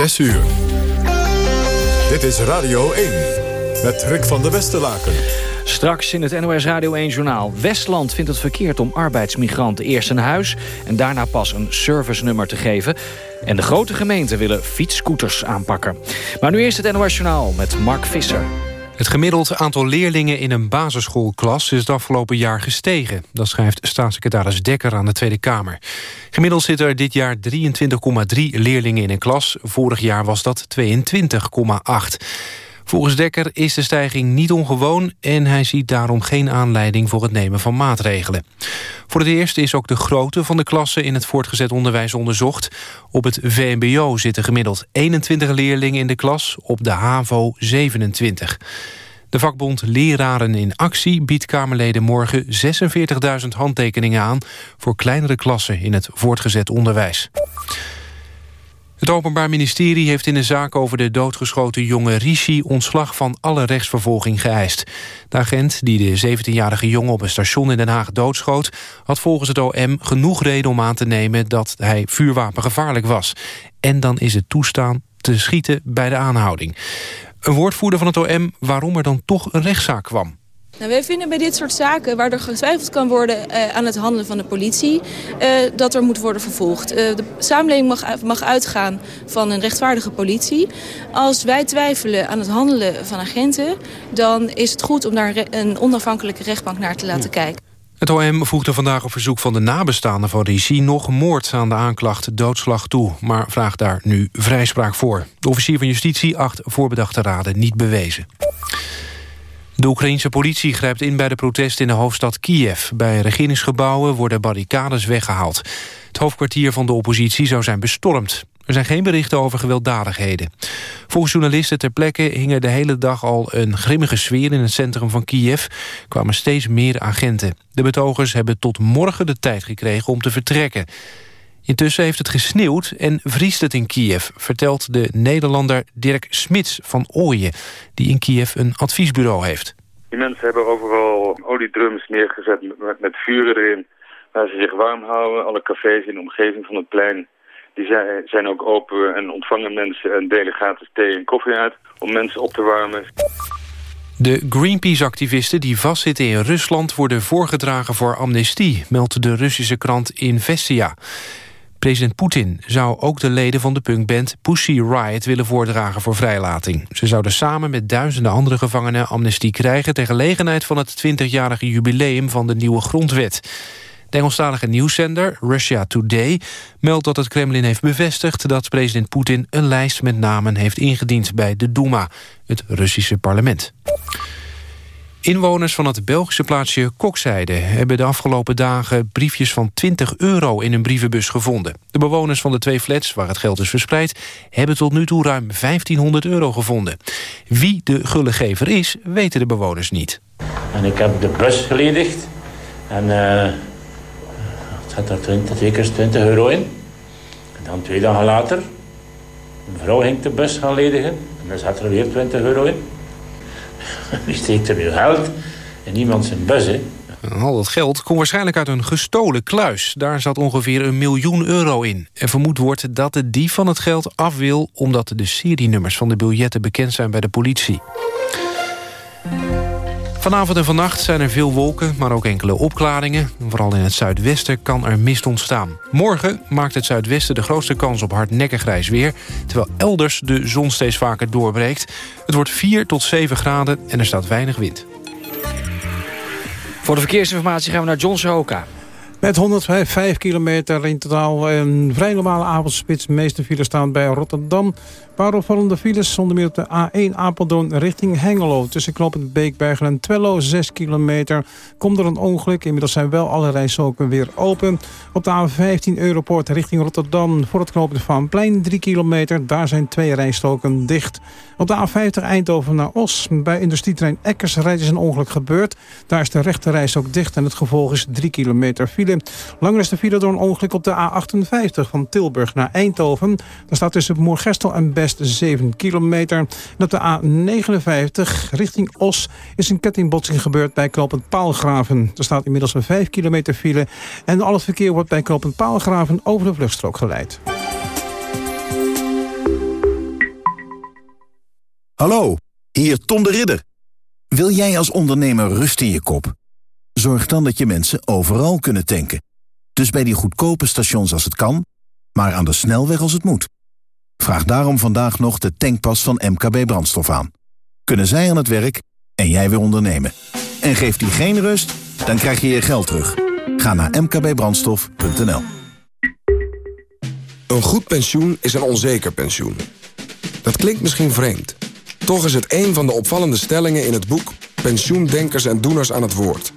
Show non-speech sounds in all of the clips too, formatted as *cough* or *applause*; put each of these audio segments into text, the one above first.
6 uur. Dit is Radio 1 met Rick van der Westerlaken. Straks in het NOS Radio 1-journaal. Westland vindt het verkeerd om arbeidsmigranten eerst een huis... en daarna pas een servicenummer te geven. En de grote gemeenten willen fietsscooters aanpakken. Maar nu eerst het NOS-journaal met Mark Visser. Het gemiddeld aantal leerlingen in een basisschoolklas is het afgelopen jaar gestegen. Dat schrijft staatssecretaris Dekker aan de Tweede Kamer. Gemiddeld zitten er dit jaar 23,3 leerlingen in een klas. Vorig jaar was dat 22,8. Volgens Dekker is de stijging niet ongewoon... en hij ziet daarom geen aanleiding voor het nemen van maatregelen. Voor het eerst is ook de grootte van de klassen in het voortgezet onderwijs onderzocht. Op het VMBO zitten gemiddeld 21 leerlingen in de klas, op de HAVO 27. De vakbond Leraren in Actie biedt Kamerleden morgen 46.000 handtekeningen aan... voor kleinere klassen in het voortgezet onderwijs. Het Openbaar Ministerie heeft in de zaak over de doodgeschoten jonge Rishi... ontslag van alle rechtsvervolging geëist. De agent die de 17-jarige jongen op een station in Den Haag doodschoot... had volgens het OM genoeg reden om aan te nemen dat hij vuurwapengevaarlijk was. En dan is het toestaan te schieten bij de aanhouding. Een woordvoerder van het OM waarom er dan toch een rechtszaak kwam. Nou, wij vinden bij dit soort zaken, waar er getwijfeld kan worden uh, aan het handelen van de politie, uh, dat er moet worden vervolgd. Uh, de samenleving mag, mag uitgaan van een rechtvaardige politie. Als wij twijfelen aan het handelen van agenten, dan is het goed om daar een onafhankelijke rechtbank naar te laten ja. kijken. Het OM voegde vandaag op verzoek van de nabestaanden van Ricci... nog moord aan de aanklacht doodslag toe, maar vraagt daar nu vrijspraak voor. De officier van justitie acht voorbedachte raden niet bewezen. De Oekraïnse politie grijpt in bij de protesten in de hoofdstad Kiev. Bij regeringsgebouwen worden barricades weggehaald. Het hoofdkwartier van de oppositie zou zijn bestormd. Er zijn geen berichten over gewelddadigheden. Volgens journalisten ter plekke hing er de hele dag al een grimmige sfeer in het centrum van Kiev. Kwamen steeds meer agenten. De betogers hebben tot morgen de tijd gekregen om te vertrekken. Intussen heeft het gesneeuwd en vriest het in Kiev... vertelt de Nederlander Dirk Smits van Ooyen... die in Kiev een adviesbureau heeft. Die mensen hebben overal oliedrums neergezet met, met vuren erin... waar ze zich warm houden. Alle cafés in de omgeving van het plein die zijn ook open en ontvangen mensen en delen gratis thee en koffie uit... om mensen op te warmen. De Greenpeace-activisten die vastzitten in Rusland... worden voorgedragen voor amnestie, meldt de Russische krant Investia. President Poetin zou ook de leden van de punkband Pussy Riot willen voordragen voor vrijlating. Ze zouden samen met duizenden andere gevangenen amnestie krijgen... ter gelegenheid van het 20-jarige jubileum van de nieuwe grondwet. De Engelstalige nieuwszender Russia Today meldt dat het Kremlin heeft bevestigd... dat president Poetin een lijst met namen heeft ingediend bij de Duma, het Russische parlement. Inwoners van het Belgische plaatsje Kokzijde hebben de afgelopen dagen briefjes van 20 euro in een brievenbus gevonden. De bewoners van de twee flats waar het geld is verspreid hebben tot nu toe ruim 1500 euro gevonden. Wie de gullegever is, weten de bewoners niet. En ik heb de bus geledigd en het zat er 20, twee keer 20 euro in. En dan twee dagen later, een vrouw ging de bus gaan ledigen en dan zat er weer 20 euro in. *laughs* Die steekt er weer geld en niemand zijn hè. Al dat geld komt waarschijnlijk uit een gestolen kluis. Daar zat ongeveer een miljoen euro in. En vermoed wordt dat de dief van het geld af wil... omdat de serienummers van de biljetten bekend zijn bij de politie. Vanavond en vannacht zijn er veel wolken, maar ook enkele opklaringen. Vooral in het zuidwesten kan er mist ontstaan. Morgen maakt het zuidwesten de grootste kans op hardnekkig grijs weer... terwijl elders de zon steeds vaker doorbreekt. Het wordt 4 tot 7 graden en er staat weinig wind. Voor de verkeersinformatie gaan we naar John Sohoka. Met 105 kilometer in totaal een vrij normale avondspits. De meeste files staan bij Rotterdam paar opvallende files, zonder meer op de A1 Apeldoorn richting Hengelo. Tussen knooppunt Beekbergen en Twello, 6 kilometer. Komt er een ongeluk, inmiddels zijn wel alle rijstroken weer open. Op de A15 Europort richting Rotterdam voor het knooppunt Van Plein 3 kilometer. Daar zijn twee rijstroken dicht. Op de A50 Eindhoven naar Os. Bij industrietrein Ekkers rijdt is een ongeluk gebeurd. Daar is de rechte reis ook dicht en het gevolg is 3 kilometer file. Langer is de file door een ongeluk op de A58 van Tilburg naar Eindhoven. Daar staat tussen Moergestel en Best 7 kilometer. En op de A59 richting Os is een kettingbotsing gebeurd bij knooppunt Paalgraven. Er staat inmiddels een 5 kilometer file. En al het verkeer wordt bij knooppunt Paalgraven over de vluchtstrook geleid. Hallo, hier Tom de Ridder. Wil jij als ondernemer rust in je kop? Zorg dan dat je mensen overal kunnen tanken. Dus bij die goedkope stations als het kan, maar aan de snelweg als het moet. Vraag daarom vandaag nog de tankpas van MKB Brandstof aan. Kunnen zij aan het werk en jij weer ondernemen. En geeft die geen rust, dan krijg je je geld terug. Ga naar mkbbrandstof.nl Een goed pensioen is een onzeker pensioen. Dat klinkt misschien vreemd. Toch is het een van de opvallende stellingen in het boek... Pensioendenkers en Doeners aan het Woord.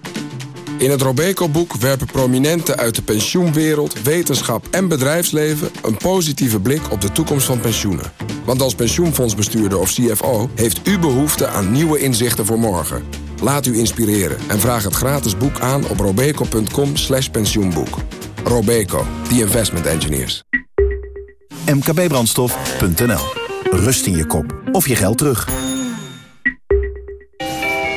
In het Robeco-boek werpen prominenten uit de pensioenwereld... wetenschap en bedrijfsleven een positieve blik op de toekomst van pensioenen. Want als pensioenfondsbestuurder of CFO... heeft u behoefte aan nieuwe inzichten voor morgen. Laat u inspireren en vraag het gratis boek aan op robeco.com slash pensioenboek. Robeco, the investment engineers. mkbbrandstof.nl Rust in je kop of je geld terug.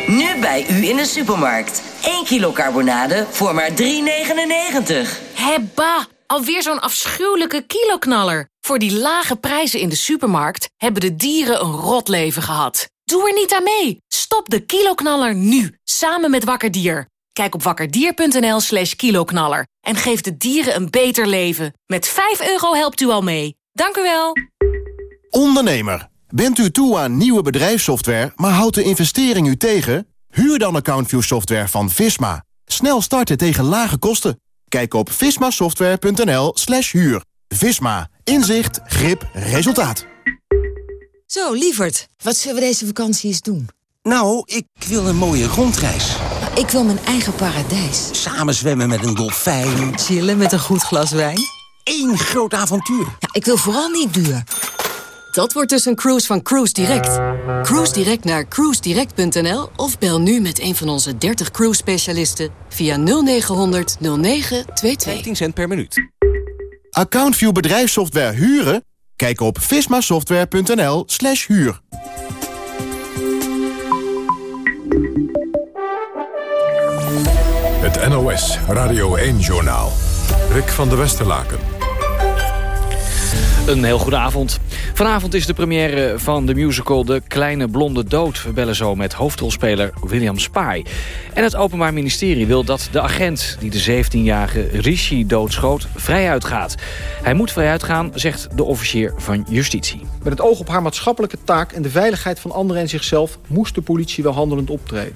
Nu bij u in de supermarkt. 1 kilo carbonade voor maar 3,99. Hebba, alweer zo'n afschuwelijke kiloknaller. Voor die lage prijzen in de supermarkt hebben de dieren een rot leven gehad. Doe er niet aan mee. Stop de kiloknaller nu, samen met Wakker Dier. Kijk op wakkerdier.nl slash kiloknaller en geef de dieren een beter leven. Met 5 euro helpt u al mee. Dank u wel. Ondernemer, bent u toe aan nieuwe bedrijfssoftware, maar houdt de investering u tegen? Huur dan AccountView software van Visma. Snel starten tegen lage kosten. Kijk op vismasoftware.nl slash huur. Visma. Inzicht, grip, resultaat. Zo, lieverd, wat zullen we deze vakantie eens doen? Nou, ik wil een mooie rondreis. Ik wil mijn eigen paradijs. Samen zwemmen met een dolfijn. Chillen met een goed glas wijn. Eén groot avontuur. Ja, ik wil vooral niet duur. Dat wordt dus een cruise van Cruise Direct. Cruise Direct naar cruisedirect.nl of bel nu met een van onze 30 cruise specialisten via 0900 0922. 15 cent per minuut. AccountView bedrijfssoftware huren? Kijk op vismasoftware.nl slash huur. Het NOS Radio 1-journaal. Rick van der Westerlaken. Een heel goede avond. Vanavond is de première van de musical De Kleine Blonde Dood. We bellen zo met hoofdrolspeler William Spy. En het Openbaar Ministerie wil dat de agent... die de 17-jarige Rishi doodschoot, vrijuit gaat. Hij moet vrijuit gaan, zegt de officier van Justitie. Met het oog op haar maatschappelijke taak... en de veiligheid van anderen en zichzelf... moest de politie wel handelend optreden.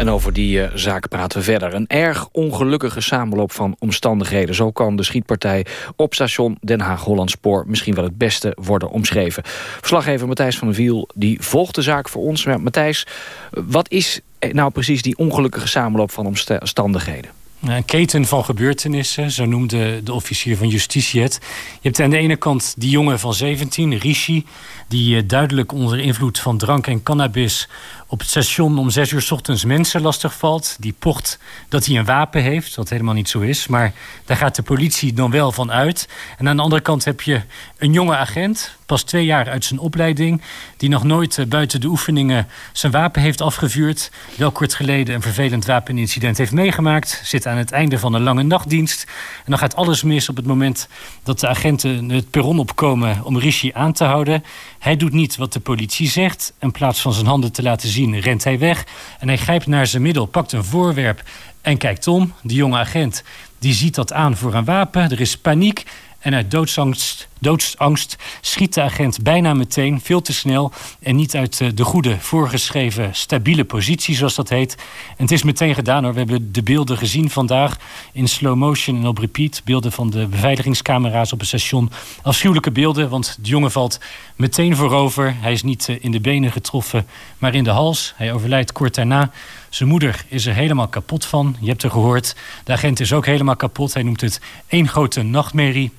En over die uh, zaak praten we verder. Een erg ongelukkige samenloop van omstandigheden. Zo kan de schietpartij op station Den Haag-Hollandspoor... misschien wel het beste worden omschreven. Verslaggever Matthijs van der Wiel die volgt de zaak voor ons. Matthijs, wat is nou precies die ongelukkige samenloop van omstandigheden? Een keten van gebeurtenissen, zo noemde de officier van justitie het. Je hebt aan de ene kant die jongen van 17, Rishi... die duidelijk onder invloed van drank en cannabis op het station om zes uur ochtends mensen lastig valt. Die pocht dat hij een wapen heeft, wat helemaal niet zo is. Maar daar gaat de politie dan wel van uit. En aan de andere kant heb je een jonge agent, pas twee jaar uit zijn opleiding... die nog nooit eh, buiten de oefeningen zijn wapen heeft afgevuurd... wel kort geleden een vervelend wapenincident heeft meegemaakt... zit aan het einde van een lange nachtdienst. En dan gaat alles mis op het moment dat de agenten het perron opkomen... om Rishi aan te houden. Hij doet niet wat de politie zegt. In plaats van zijn handen te laten zien, rent hij weg. En hij grijpt naar zijn middel, pakt een voorwerp en kijkt om. De jonge agent die ziet dat aan voor een wapen. Er is paniek. En uit doodsangst, doodsangst schiet de agent bijna meteen, veel te snel... en niet uit eh, de goede, voorgeschreven, stabiele positie, zoals dat heet. En het is meteen gedaan, hoor. We hebben de beelden gezien vandaag in slow motion en op repeat. Beelden van de beveiligingscamera's op het station. Afschuwelijke beelden, want de jongen valt meteen voorover. Hij is niet eh, in de benen getroffen, maar in de hals. Hij overlijdt kort daarna. Zijn moeder is er helemaal kapot van. Je hebt er gehoord. De agent is ook helemaal kapot. Hij noemt het één grote nachtmerrie.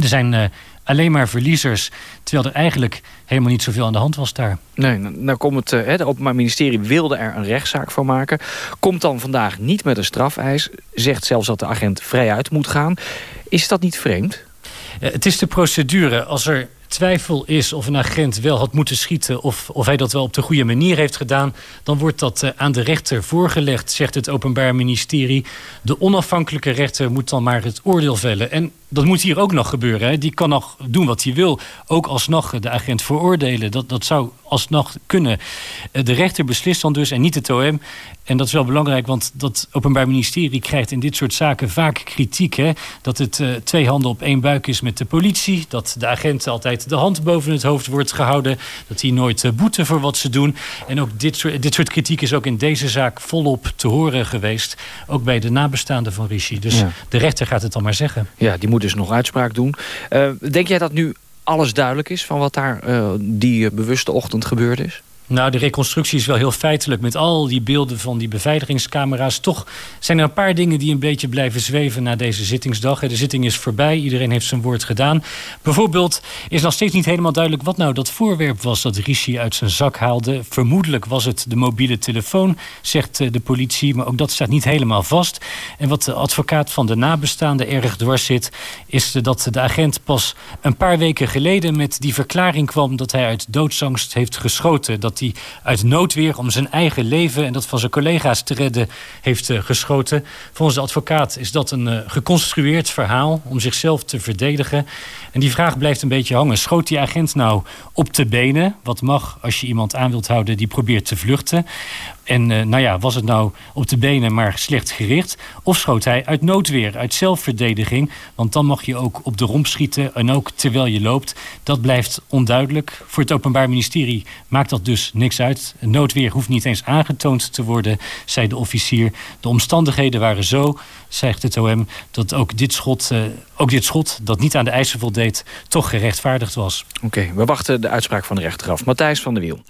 Er zijn uh, alleen maar verliezers, terwijl er eigenlijk helemaal niet zoveel aan de hand was daar. Nee, nou komt het, uh, het Openbaar Ministerie wilde er een rechtszaak van maken. Komt dan vandaag niet met een strafeis. Zegt zelfs dat de agent vrijuit moet gaan. Is dat niet vreemd? Uh, het is de procedure. Als er twijfel is of een agent wel had moeten schieten... of, of hij dat wel op de goede manier heeft gedaan... dan wordt dat uh, aan de rechter voorgelegd, zegt het Openbaar Ministerie. De onafhankelijke rechter moet dan maar het oordeel vellen. En dat moet hier ook nog gebeuren. Hè. Die kan nog doen wat hij wil. Ook alsnog de agent veroordelen. Dat, dat zou alsnog kunnen. Eh, de rechter beslist dan dus en niet het OM. En dat is wel belangrijk, want dat Openbaar Ministerie krijgt in dit soort zaken vaak kritiek. Hè? Dat het uh, twee handen op één buik is met de politie. Dat de agent altijd de hand boven het hoofd wordt gehouden. Dat die nooit uh, boeten voor wat ze doen. En ook dit soort, dit soort kritiek is ook in deze zaak volop te horen geweest. Ook bij de nabestaanden van Rishi. Dus Ja. de rechter gaat het dan maar zeggen. Ja, die moet dus nog uitspraak doen. Eh, denk jij dat nu alles duidelijk is van wat daar eh, die eh, bewuste ochtend gebeurd is? Nou, de reconstructie is wel heel feitelijk. Met al die beelden van die beveiligingscamera's. Toch zijn er een paar dingen die een beetje blijven zweven na deze zittingsdag. De zitting is voorbij. Iedereen heeft zijn woord gedaan. Bijvoorbeeld is nog steeds niet helemaal duidelijk wat nou dat voorwerp was dat Rishi uit zijn zak haalde. Vermoedelijk was het de mobiele telefoon, zegt eh, de politie. Maar ook dat staat niet helemaal vast. En wat de advocaat van de nabestaanden erg dwars zit, is dat de agent pas een paar weken geleden met die verklaring kwam dat hij uit doodsangst heeft geschoten. Dat hij uit noodweer om zijn eigen leven en dat van zijn collega's te redden heeft eh, geschoten. Volgens de advocaat is dat een eh, geconstrueerd verhaal om zichzelf te verdedigen. En die vraag blijft een beetje hangen. Schoot die agent nou op de benen? Wat mag als je iemand aan wilt houden die probeert te vluchten? En eh, nou ja, was het nou op de benen maar slecht gericht? Of schoot hij uit noodweer, uit zelfverdediging? Want dan mag je ook op de romp schieten en ook terwijl je loopt. Dat blijft onduidelijk. Voor het Openbaar Ministerie maakt dat dus niks uit. Noodweer hoeft niet eens aangetoond te worden, zei de officier. De omstandigheden waren zo, zegt het OM, dat ook dit schot, eh, ook dit schot dat niet aan de eisen voldeed, toch gerechtvaardigd was. Oké, we wachten de uitspraak van de rechter af. Matthijs van der Wiel.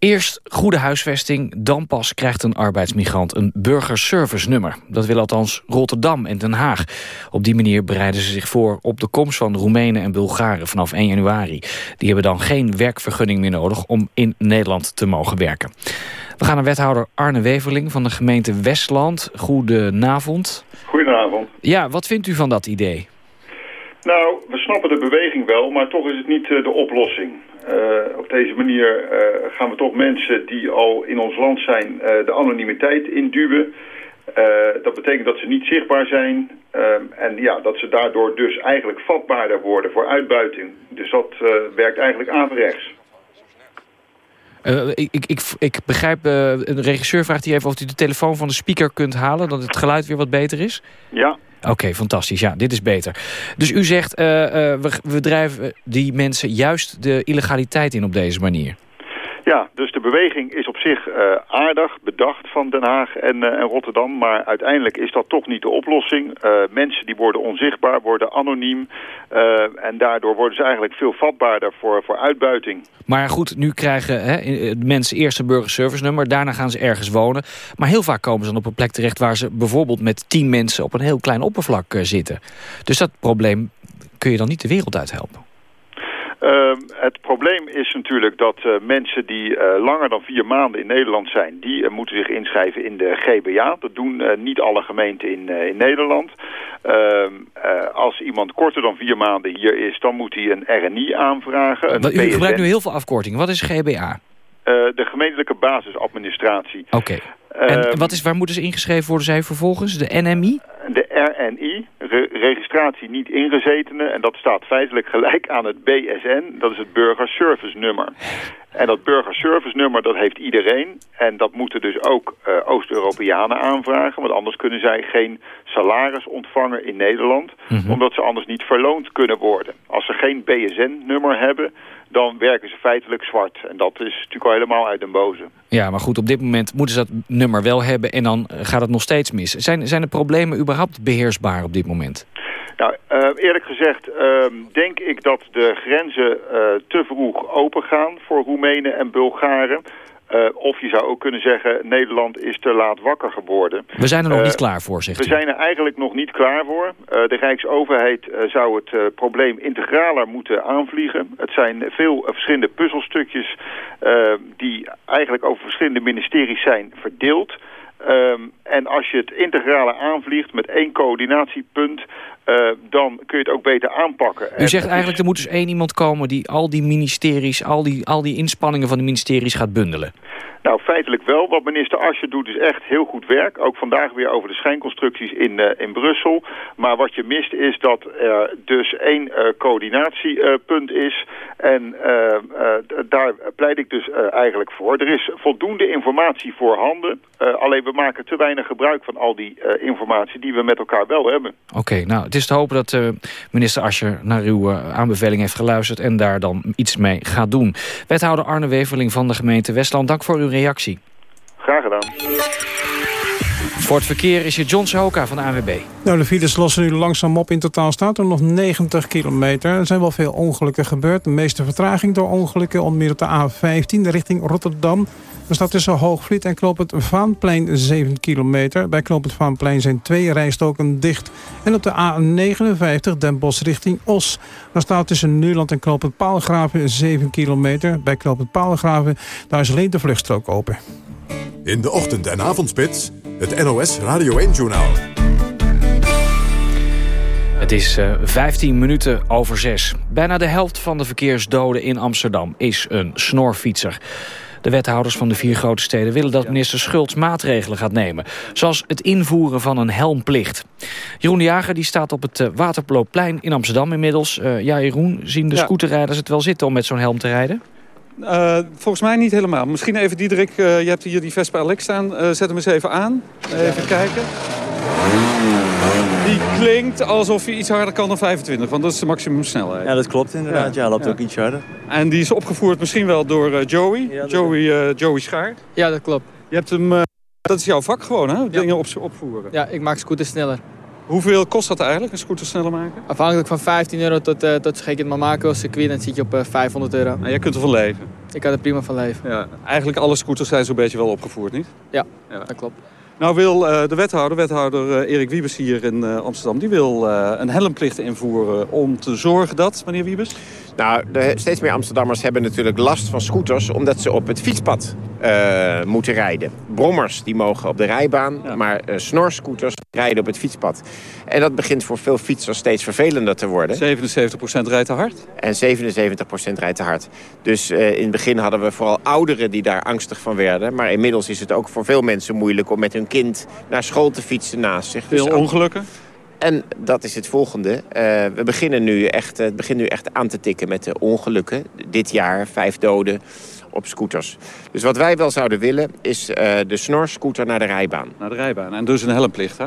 Eerst goede huisvesting, dan pas krijgt een arbeidsmigrant een burgerservice-nummer. Dat wil althans Rotterdam en Den Haag. Op die manier bereiden ze zich voor op de komst van Roemenen en Bulgaren vanaf 1 januari. Die hebben dan geen werkvergunning meer nodig om in Nederland te mogen werken. We gaan naar wethouder Arne Weverling van de gemeente Westland. Goedenavond. Goedenavond. Ja, wat vindt u van dat idee? Nou, we snappen de beweging wel, maar toch is het niet eh, de oplossing. Eh, op deze manier eh, gaan we toch mensen die al in ons land zijn eh, de anonimiteit induwen. Dat betekent dat ze niet zichtbaar zijn en ja, dat ze daardoor dus eigenlijk vatbaarder worden voor uitbuiting. Dus dat werkt eigenlijk averechts. Ik, ik, ik, ik begrijp, een regisseur vraagt hier even of u de telefoon van de speaker kunt halen... dat het geluid weer wat beter is. Ja. Oké, fantastisch. Ja, dit is beter. Dus u zegt, eh, we, we drijven die mensen juist de illegaliteit in op deze manier. Ja, dus de beweging is op zich eh, aardig bedacht van Den Haag en, eh, en Rotterdam. Maar uiteindelijk is dat toch niet de oplossing. Eh, mensen die worden onzichtbaar, worden anoniem. en daardoor worden ze eigenlijk veel vatbaarder voor, voor uitbuiting. Maar goed, nu krijgen hè, mensen eerst een burgerservice nummer... daarna gaan ze ergens wonen. Maar heel vaak komen ze dan op een plek terecht... waar ze bijvoorbeeld met tien mensen op een heel klein oppervlak zitten. Dus dat probleem kun je dan niet de wereld uit Ehm, het probleem is natuurlijk dat eh, mensen die eh, langer dan vier maanden in Nederland zijn... die eh, moeten zich inschrijven in de GBA. Dat doen niet alle gemeenten in, in Nederland. Ehm, eh, als iemand korter dan vier maanden hier is... dan moet hij een RNI aanvragen. Een U gebruikt nu heel veel afkortingen. Wat is GBA? De gemeentelijke basisadministratie. Oké. En Ehm, wat is, waar moeten ze ingeschreven worden, zei u vervolgens? De NMI? De RNI, re- registratie niet ingezetenen, en dat staat feitelijk gelijk aan het BSN, dat is het burgerservice nummer. En dat burgerservice nummer, dat heeft iedereen. En dat moeten dus ook eh, Oost-Europeanen aanvragen, want anders kunnen zij geen salaris ontvangen in Nederland, omdat ze anders niet verloond kunnen worden. Als ze geen BSN-nummer hebben, dan werken ze feitelijk zwart. En dat is natuurlijk al helemaal uit den boze. Ja, maar goed, op dit moment moeten ze dat nummer wel hebben... en dan eh, gaat het nog steeds mis. Zijn, zijn de problemen überhaupt beheersbaar op dit moment? Nou, eh, eerlijk gezegd ehm, denk ik dat de grenzen eh, te vroeg open gaan voor Roemenen en Bulgaren. Eh, of je zou ook kunnen zeggen, Nederland is te laat wakker geworden. We zijn er nog niet klaar voor, zegt We u. zijn er eigenlijk nog niet klaar voor. De Rijksoverheid zou het probleem integraler moeten aanvliegen. Het zijn veel verschillende puzzelstukjes die eigenlijk over verschillende ministeries zijn verdeeld. Ehm, en als je het integrale aanvliegt met één coördinatiepunt, eh, dan kun je het ook beter aanpakken. U zegt eigenlijk, er moet dus één iemand komen... die al die ministeries, al die, al die inspanningen van de ministeries gaat bundelen. Nou, feitelijk wel. Wat minister Asje doet is echt heel goed werk. Ook vandaag weer over de schijnconstructies in, uh, in Brussel. Maar wat je mist is dat er dus één uh, coördinatiepunt is. En daar pleit ik dus eigenlijk voor. Er is voldoende informatie voorhanden. alleen we maken te weinig gebruik van al die informatie die we met elkaar wel hebben. Oké, nou het is te hopen dat minister Ascher naar uw aanbeveling heeft geluisterd... en daar dan iets mee gaat doen. Wethouder Arne Weverling van de gemeente Westland, dank voor uw reactie. Graag gedaan. Voor het verkeer is je John Sohoka van de ANWB. Nou, de files lossen nu langzaam op. In totaal staat er nog 90 kilometer. Er zijn wel veel ongelukken gebeurd. De meeste vertraging door ongelukken, onder meer op de A15 richting Rotterdam. Er staat tussen Hoogvliet en Kloopend Vaanplein 7 kilometer. Bij Kloopend Vaanplein zijn twee rijstoken dicht. En op de A59 Den Bosch richting Os. Daar staat tussen Nuland en Kloopend Paalgraven 7 kilometer. Bij Kloopend Paalgraven daar is alleen de vluchtstrook open. In de ochtend- en avondspits, het NOS Radio 1-journaal. Het is uh, 15 minuten over 6. Bijna de helft van de verkeersdoden in Amsterdam is een snorfietser. De wethouders van de vier grote steden willen dat minister Schultz maatregelen gaat nemen. Zoals het invoeren van een helmplicht. Jeroen de Jager die staat op het Waterloopplein in Amsterdam inmiddels. Uh, ja, Jeroen, zien de ja. scooterrijders het wel zitten om met zo'n helm te rijden? Uh, volgens mij niet helemaal. Misschien even Diederik, uh, je hebt hier die Vespa Alex staan. Uh, zet hem eens even aan. Even kijken. Die klinkt alsof hij iets harder kan dan 25, want dat is de maximumsnelheid. Ja, dat klopt inderdaad. Ja, ja loopt ja. ook iets harder. En die is opgevoerd misschien wel door Joey, ja, Joey, Joey Schaar. Ja, dat klopt. Je hebt hem, dat is jouw vak gewoon hè, dingen op, opvoeren. Ja, ik maak scooters sneller. Hoeveel kost dat eigenlijk, een scooter sneller maken? Afhankelijk van 15 euro tot, uh, tot het maar maken als circuit, dan zit je op uh, 500 euro. En jij kunt ervan leven? Ik kan er prima van leven. Ja, eigenlijk alle scooters zijn zo'n beetje wel opgevoerd, niet? Ja, ja. dat klopt. Nou wil uh, de wethouder, wethouder Erik Wiebes hier in Amsterdam... die wil een helmplicht invoeren om te zorgen dat, meneer Wiebes... Nou, de, steeds meer Amsterdammers hebben natuurlijk last van scooters... omdat ze op het fietspad uh, moeten rijden. Brommers die mogen op de rijbaan, ja. maar uh, snorscooters rijden op het fietspad. En dat begint voor veel fietsers steeds vervelender te worden. 77% rijdt te hard? En 77% rijdt te hard. Dus uh, in het begin hadden we vooral ouderen die daar angstig van werden. Maar inmiddels is het ook voor veel mensen moeilijk... om met hun kind naar school te fietsen naast zich. Veel dus ongelukken? En dat is het volgende. Uh, we beginnen nu echt, het begint nu echt aan te tikken met de ongelukken. Dit jaar vijf doden op scooters. Dus wat wij wel zouden willen is uh, de snorscooter naar de rijbaan. Naar de rijbaan. En dus een helmplicht, hè?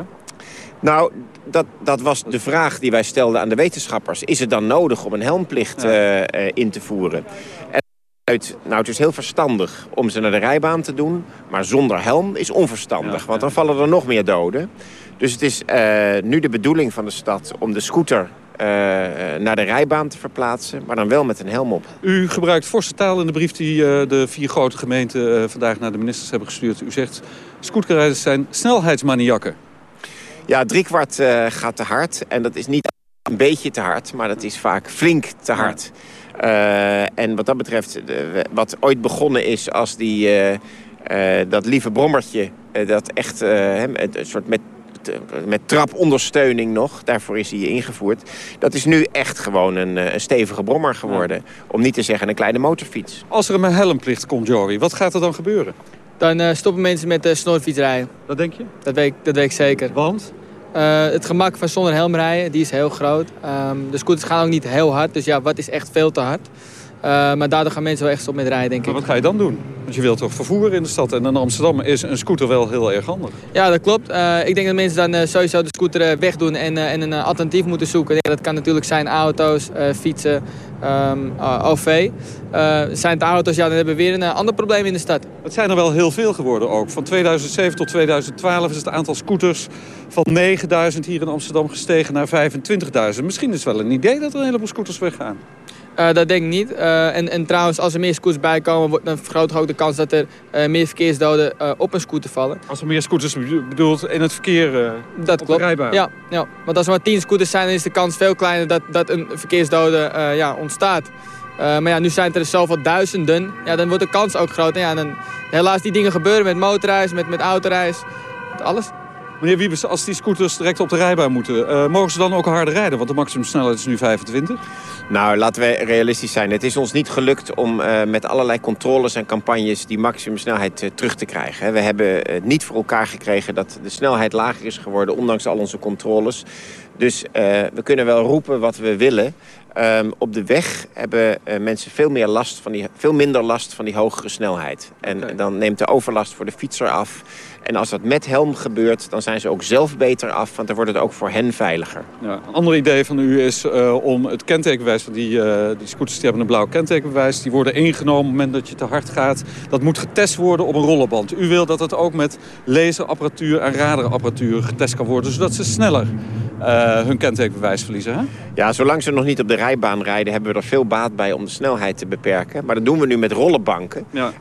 Nou, dat, dat was de vraag die wij stelden aan de wetenschappers. Is het dan nodig om een helmplicht uh, in te voeren? En uit, nou, het is heel verstandig om ze naar de rijbaan te doen. Maar zonder helm is onverstandig. Ja, want dan vallen er nog meer doden. Dus het is uh, nu de bedoeling van de stad om de scooter uh, naar de rijbaan te verplaatsen, maar dan wel met een helm op. U gebruikt forse taal in de brief die uh, de vier grote gemeenten vandaag naar de ministers hebben gestuurd. U zegt, scooterrijders zijn snelheidsmaniakken. Ja, driekwart gaat te hard. En dat is niet een beetje te hard, maar dat is vaak flink te hard. En wat dat betreft, wat ooit begonnen is als die, dat lieve brommertje... dat echt een soort met met trapondersteuning nog. Daarvoor is hij ingevoerd. Dat is nu echt gewoon een, een stevige brommer geworden. Ja. Om niet te zeggen een kleine motorfiets. Als er een helmplicht komt, Joey, wat gaat er dan gebeuren? Dan uh, stoppen mensen met uh, snorfietsrijden. Dat denk je? Dat weet, dat weet ik zeker. Want? Uh, het gemak van zonder helm rijden, die is heel groot. Um, de scooters gaan ook niet heel hard. Dus ja, wat is echt veel te hard? Uh, maar daardoor gaan mensen wel echt op met rijden, denk ik. Maar wat ga je dan doen? Want je wilt toch vervoeren in de stad. En in Amsterdam is een scooter wel heel erg handig. Ja, dat klopt. Uh, ik denk dat mensen dan uh, sowieso de scooter wegdoen en, en een alternatief moeten zoeken. Ja, dat kan natuurlijk zijn auto's, fietsen, um, OV. zijn het auto's, ja, dan hebben we weer een ander probleem in de stad. Het zijn er wel heel veel geworden ook. Van 2007 tot 2012 is het aantal scooters van 9000 hier in Amsterdam gestegen naar 25.000. Misschien is het wel een idee dat er een heleboel scooters weggaan. Uh, dat denk ik niet. Uh, en, en trouwens, als er meer scooters bijkomen, wordt, dan vergroot ook de kans dat er uh, meer verkeersdoden op een scooter vallen. Als er meer scooters bedoelt in het verkeer dat klopt. Ja, ja, want als er maar tien scooters zijn, dan is de kans veel kleiner dat, dat een verkeersdode ja, ontstaat. maar ja, nu zijn het er zoveel duizenden. Ja, dan wordt de kans ook groter. Ja, dan, helaas, die dingen gebeuren met motorreis, met, met autoreis, met alles. Meneer Wiebes, als die scooters direct op de rijbaan moeten... Uh, mogen ze dan ook harder rijden? Want de maximumsnelheid is nu 25. Nou, laten we realistisch zijn. Het is ons niet gelukt om uh, met allerlei controles en campagnes... die maximumsnelheid uh, terug te krijgen. We hebben niet voor elkaar gekregen dat de snelheid lager is geworden... ondanks al onze controles. Dus we kunnen wel roepen wat we willen... Um, op de weg hebben uh, mensen veel, meer last van die, veel minder last van die hogere snelheid. En okay. dan neemt de overlast voor de fietser af. En als dat met helm gebeurt, dan zijn ze ook zelf beter af. Want dan wordt het ook voor hen veiliger. Ja, een ander idee van u is uh, om het kentekenbewijs... van die, uh, die scooters die hebben een blauw kentekenbewijs... die worden ingenomen op het moment dat je te hard gaat. Dat moet getest worden op een rollenband. U wil dat het ook met laserapparatuur en radarapparatuur getest kan worden... zodat ze sneller uh, hun kentekenbewijs verliezen, hè? Ja, zolang ze nog niet op de rijbaan rijden... hebben we er veel baat bij om de snelheid te beperken. Maar dat doen we nu met rollenbanken. Ja.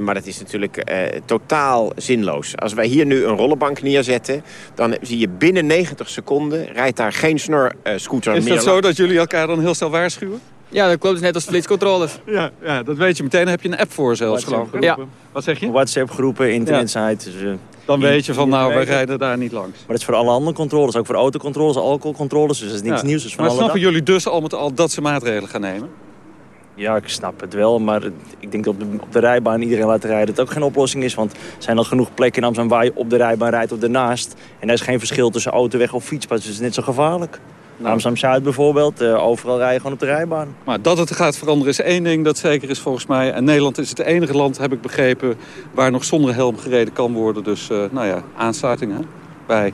Maar dat is natuurlijk totaal zinloos. Als wij hier nu een rollenbank neerzetten... dan zie je binnen 90 seconden... rijdt daar geen snorscooter meer. Is dat zo dat jullie elkaar dan heel snel waarschuwen? Ja, dat klopt. Dus net als flitscontroles. *laughs* Ja, ja, dat weet je meteen. Daar heb je een app voor zelfs, geloof ik. Ja. Wat zeg je? WhatsApp-groepen, internetsite. Ja. Dus, dan weet je van, nou, we rijden daar niet langs. Maar dat is voor alle andere controles. Ook voor autocontroles, alcoholcontroles. Dus dat is niks ja. nieuws. Dus maar snappen jullie dus al met al dat ze maatregelen gaan nemen? Ja, ik snap het wel. Maar ik denk dat op de, op de rijbaan iedereen laten rijden... het ook geen oplossing is. Want er zijn al genoeg plekken in Amsterdam waar je op de rijbaan rijdt of ernaast. En er is geen verschil tussen autoweg of fietspad. Dus het is net zo gevaarlijk. Nou. Amsterdam-Zuid bijvoorbeeld, uh, overal rijden gewoon op de rijbaan. Maar dat het gaat veranderen is één ding, dat zeker is volgens mij. En Nederland is het enige land, heb ik begrepen, waar nog zonder helm gereden kan worden. Dus uh, nou ja, aansluiting hè, bij.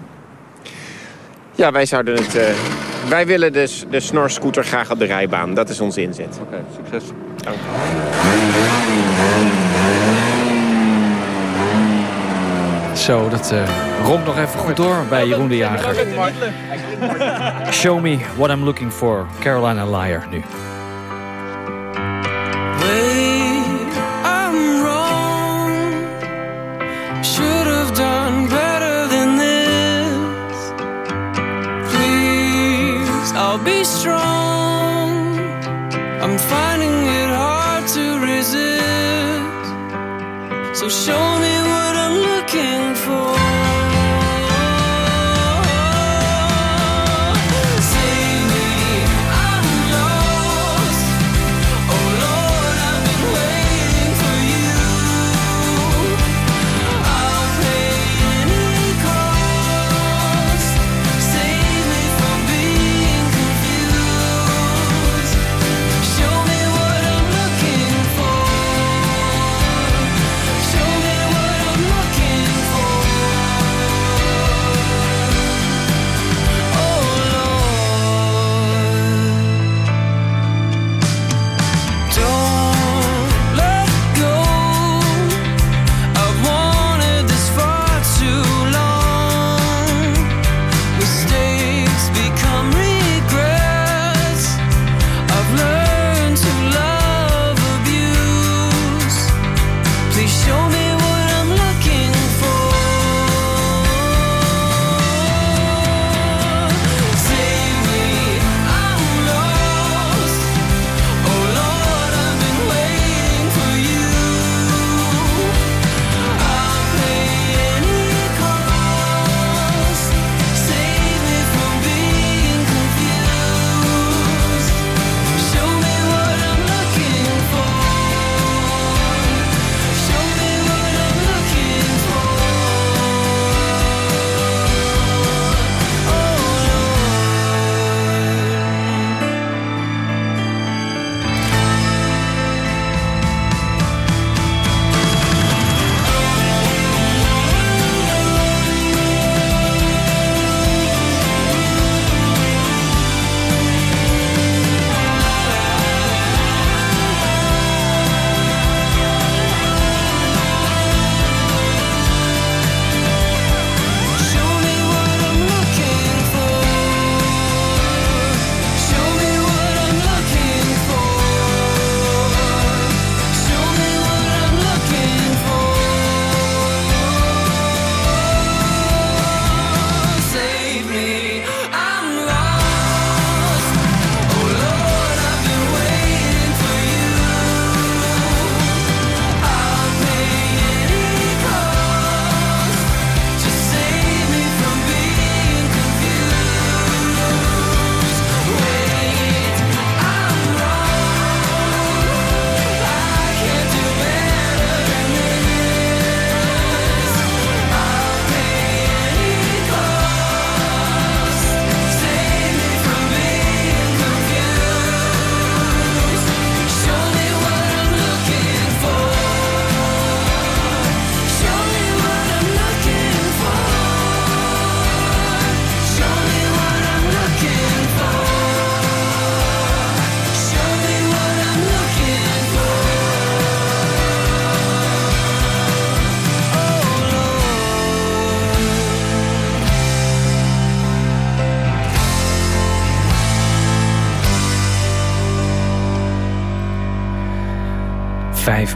Ja, wij zouden het... Uh, wij willen dus de snorscooter graag op de rijbaan. Dat is onze inzet. Oké, okay, succes. Dank Zo, dat uh, romt nog even goed door bij Jeroen de Jager. Show me what I'm looking for. Carolina Liar nu. I'll be strong. I'm finding it hard to resist. So show me what I'm looking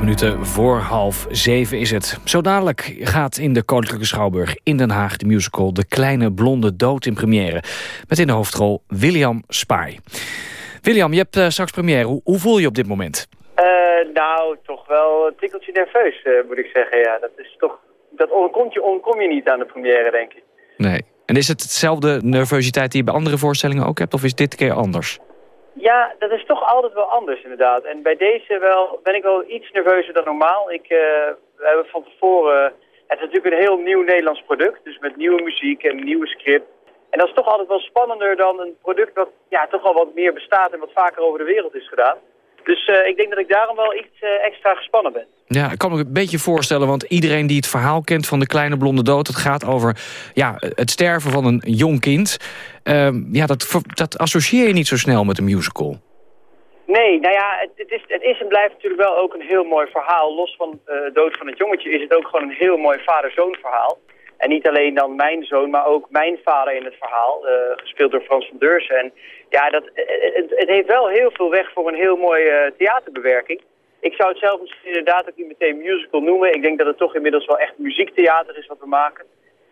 minuten voor half zeven is het. Zo dadelijk gaat in de Koninklijke Schouwburg in Den Haag... de musical De Kleine Blonde Dood in première. Met in de hoofdrol William Spaai. William, je hebt uh, straks première. Hoe, hoe, voel je op dit moment? Uh, nou, toch wel een tikkeltje nerveus, uh, moet ik zeggen. Ja, dat is toch... Dat ontkom je, ontkom je niet aan de première, denk ik. Nee. En is het hetzelfde nervositeit die je bij andere voorstellingen ook hebt? Of is dit keer anders? Ja, dat is toch altijd wel anders inderdaad. En bij deze wel, ben ik wel iets nerveuzer dan normaal. Ik, uh, we hebben van tevoren... Het is natuurlijk een heel nieuw Nederlands product. Dus met nieuwe muziek en nieuwe script. En dat is toch altijd wel spannender dan een product wat ja, toch al wat meer bestaat... en wat vaker over de wereld is gedaan. Dus uh, ik denk dat ik daarom wel iets uh, extra gespannen ben. Ja, ik kan me een beetje voorstellen, want iedereen die het verhaal kent van de kleine blonde dood... het gaat over ja, het sterven van een jong kind. Uh, ja, dat, dat associeer je niet zo snel met een musical. Nee, nou ja, het, het, is, het is en blijft natuurlijk wel ook een heel mooi verhaal. Los van de dood van het jongetje is het ook gewoon een heel mooi vader-zoon verhaal. En niet alleen dan mijn zoon, maar ook mijn vader in het verhaal. Uh, gespeeld door Frans van Deursen. En ja, dat, het, het, heeft wel heel veel weg voor een heel mooie theaterbewerking. Ik zou het zelf inderdaad ook niet meteen musical noemen. Ik denk dat het toch inmiddels wel echt muziektheater is wat we maken.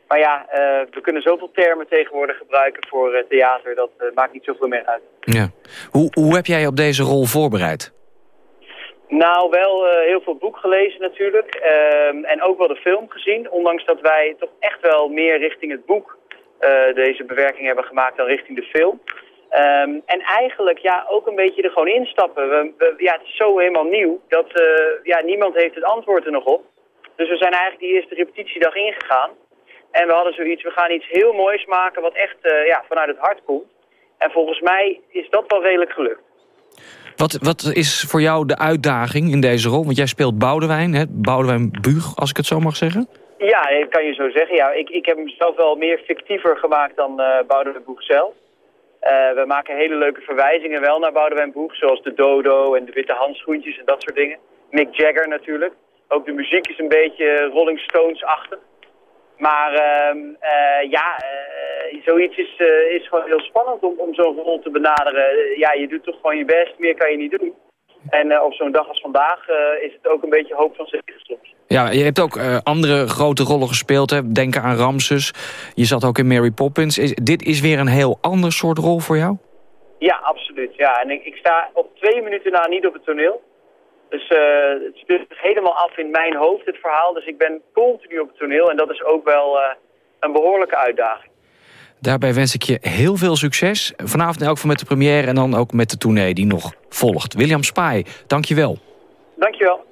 Maar ja, we kunnen zoveel termen tegenwoordig gebruiken voor theater. Dat maakt niet zoveel meer uit. Ja. Hoe, hoe heb jij op deze rol voorbereid? Nou, wel heel veel boek gelezen natuurlijk. Ehm, en ook wel de film gezien. Ondanks dat wij toch echt wel meer richting het boek deze bewerking hebben gemaakt dan richting de film. Um, en eigenlijk ja, ook een beetje er gewoon instappen. We, ja, het is zo helemaal nieuw dat uh, ja, niemand heeft het antwoord er nog op. Dus we zijn eigenlijk die eerste repetitiedag ingegaan. En we hadden zoiets, we gaan iets heel moois maken wat echt ja, vanuit het hart komt. En volgens mij is dat wel redelijk gelukt. Wat, wat is voor jou de uitdaging in deze rol? Want jij speelt Boudewijn, hè? Boudewijn Buug, als ik het zo mag zeggen. Ja, kan je zo zeggen. Ja, ik, ik heb hem zelf wel meer fictiever gemaakt dan uh, Boudewijn Buug zelf. Uh, we maken hele leuke verwijzingen wel naar Boudewijn Boeg, zoals de dodo en de witte handschoentjes en dat soort dingen. Mick Jagger natuurlijk. Ook de muziek is een beetje Rolling Stones-achtig. Maar uh, uh, ja, zoiets is, is gewoon heel spannend om, om zo'n rol te benaderen. ja, je doet toch gewoon je best, meer kan je niet doen. En op zo'n dag als vandaag is het ook een beetje hoop van zich soms. Ja, je hebt ook uh, andere grote rollen gespeeld. Hè? Denk aan Ramses. Je zat ook in Mary Poppins. Is, dit is weer een heel ander soort rol voor jou? Ja, absoluut. Ja. En ik, ik sta op twee minuten na niet op het toneel. Dus uh, het speelt helemaal af in mijn hoofd, het verhaal. Dus ik ben continu op het toneel. En dat is ook wel uh, een behoorlijke uitdaging. Daarbij wens ik je heel veel succes. Vanavond in elk geval met de première en dan ook met de tournee die nog volgt. William Spaai, dank je wel. Dank je wel.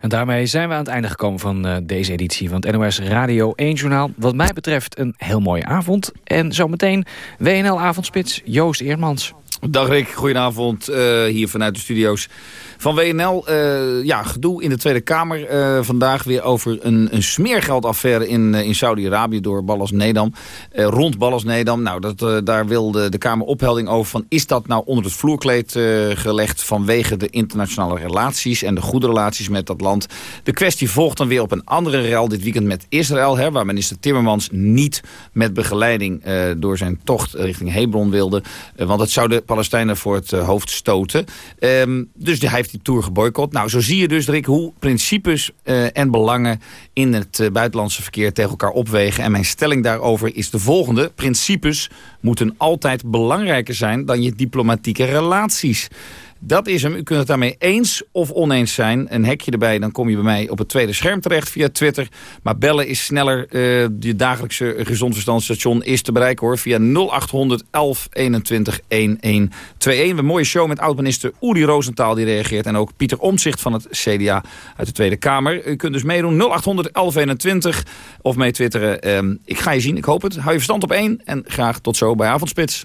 En daarmee zijn we aan het einde gekomen van uh, deze editie van het NOS Radio 1 Journaal. Wat mij betreft een heel mooie avond. En zometeen WNL Avondspits, Joost Eermans. Dag Rick, goedenavond uh, hier vanuit de studio's van WNL. Uh, ja, gedoe in de Tweede Kamer uh, vandaag weer over een, een smeergeldaffaire in, in Saudi-Arabië door Ballas Nedam. rond Ballas Nedam. Nou, dat, daar wilde de Kamer ophelding over van is dat nou onder het vloerkleed gelegd vanwege de internationale relaties en de goede relaties met dat land. De kwestie volgt dan weer op een andere rel dit weekend met Israël, hè, waar minister Timmermans niet met begeleiding door zijn tocht richting Hebron wilde. want het zou de Palestijnen voor het uh, hoofd stoten. Um, dus hij heeft die tour geboycott. Nou, zo zie je dus, Rick, hoe principes uh, en belangen in het uh, buitenlandse verkeer tegen elkaar opwegen. En mijn stelling daarover is de volgende. Principes moeten altijd belangrijker zijn dan je diplomatieke relaties. Dat is hem. U kunt het daarmee eens of oneens zijn. Een hekje erbij, dan kom je bij mij op het tweede scherm terecht via Twitter. Maar bellen is sneller. Uh, je dagelijkse gezond verstandsstation is te bereiken hoor. Via 0800 1121 1121. Een mooie show met oud-minister Uri Rosenthal die reageert. En ook Pieter Omzicht van het CDA uit de Tweede Kamer. U kunt dus meedoen 0800 1121 of mee twitteren. Um, ik ga je zien, ik hoop het. Hou je verstand op één en graag tot zo bij Avondspits.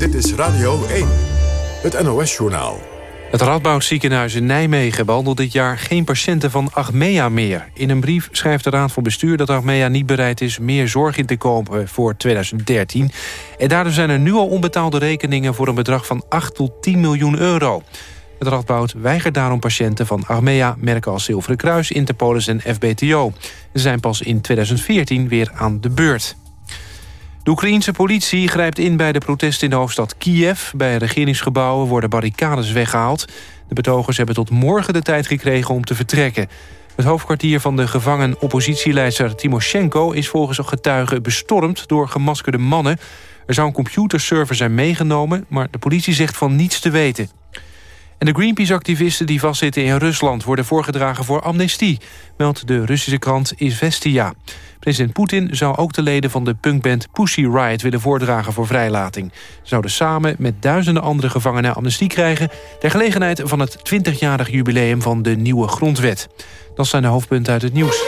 Dit is Radio 1, het NOS-journaal. Het Radboud ziekenhuis in Nijmegen behandelt dit jaar geen patiënten van Achmea meer. In een brief schrijft de Raad van Bestuur dat Achmea niet bereid is meer zorg in te kopen voor 2013. En daardoor zijn er nu al onbetaalde rekeningen voor een bedrag van 8 tot 10 miljoen euro. Het Radboud weigert daarom patiënten van Achmea, merken als Zilveren Kruis, Interpolis en FBTO. Ze zijn pas in 2014 weer aan de beurt. De Oekraïense politie grijpt in bij de protesten in de hoofdstad Kiev. Bij regeringsgebouwen worden barricades weggehaald. De betogers hebben tot morgen de tijd gekregen om te vertrekken. Het hoofdkwartier van de gevangen oppositieleidster Timoshenko... is volgens getuigen bestormd door gemaskerde mannen. Er zou een computerserver zijn meegenomen... maar de politie zegt van niets te weten. En de Greenpeace-activisten die vastzitten in Rusland... worden voorgedragen voor amnestie, meldt de Russische krant Izvestia. President Poetin zou ook de leden van de punkband Pussy Riot willen voordragen voor vrijlating. Ze zouden samen met duizenden andere gevangenen amnestie krijgen... ter gelegenheid van het 20-jarig jubileum van de nieuwe grondwet. Dat zijn de hoofdpunten uit het nieuws.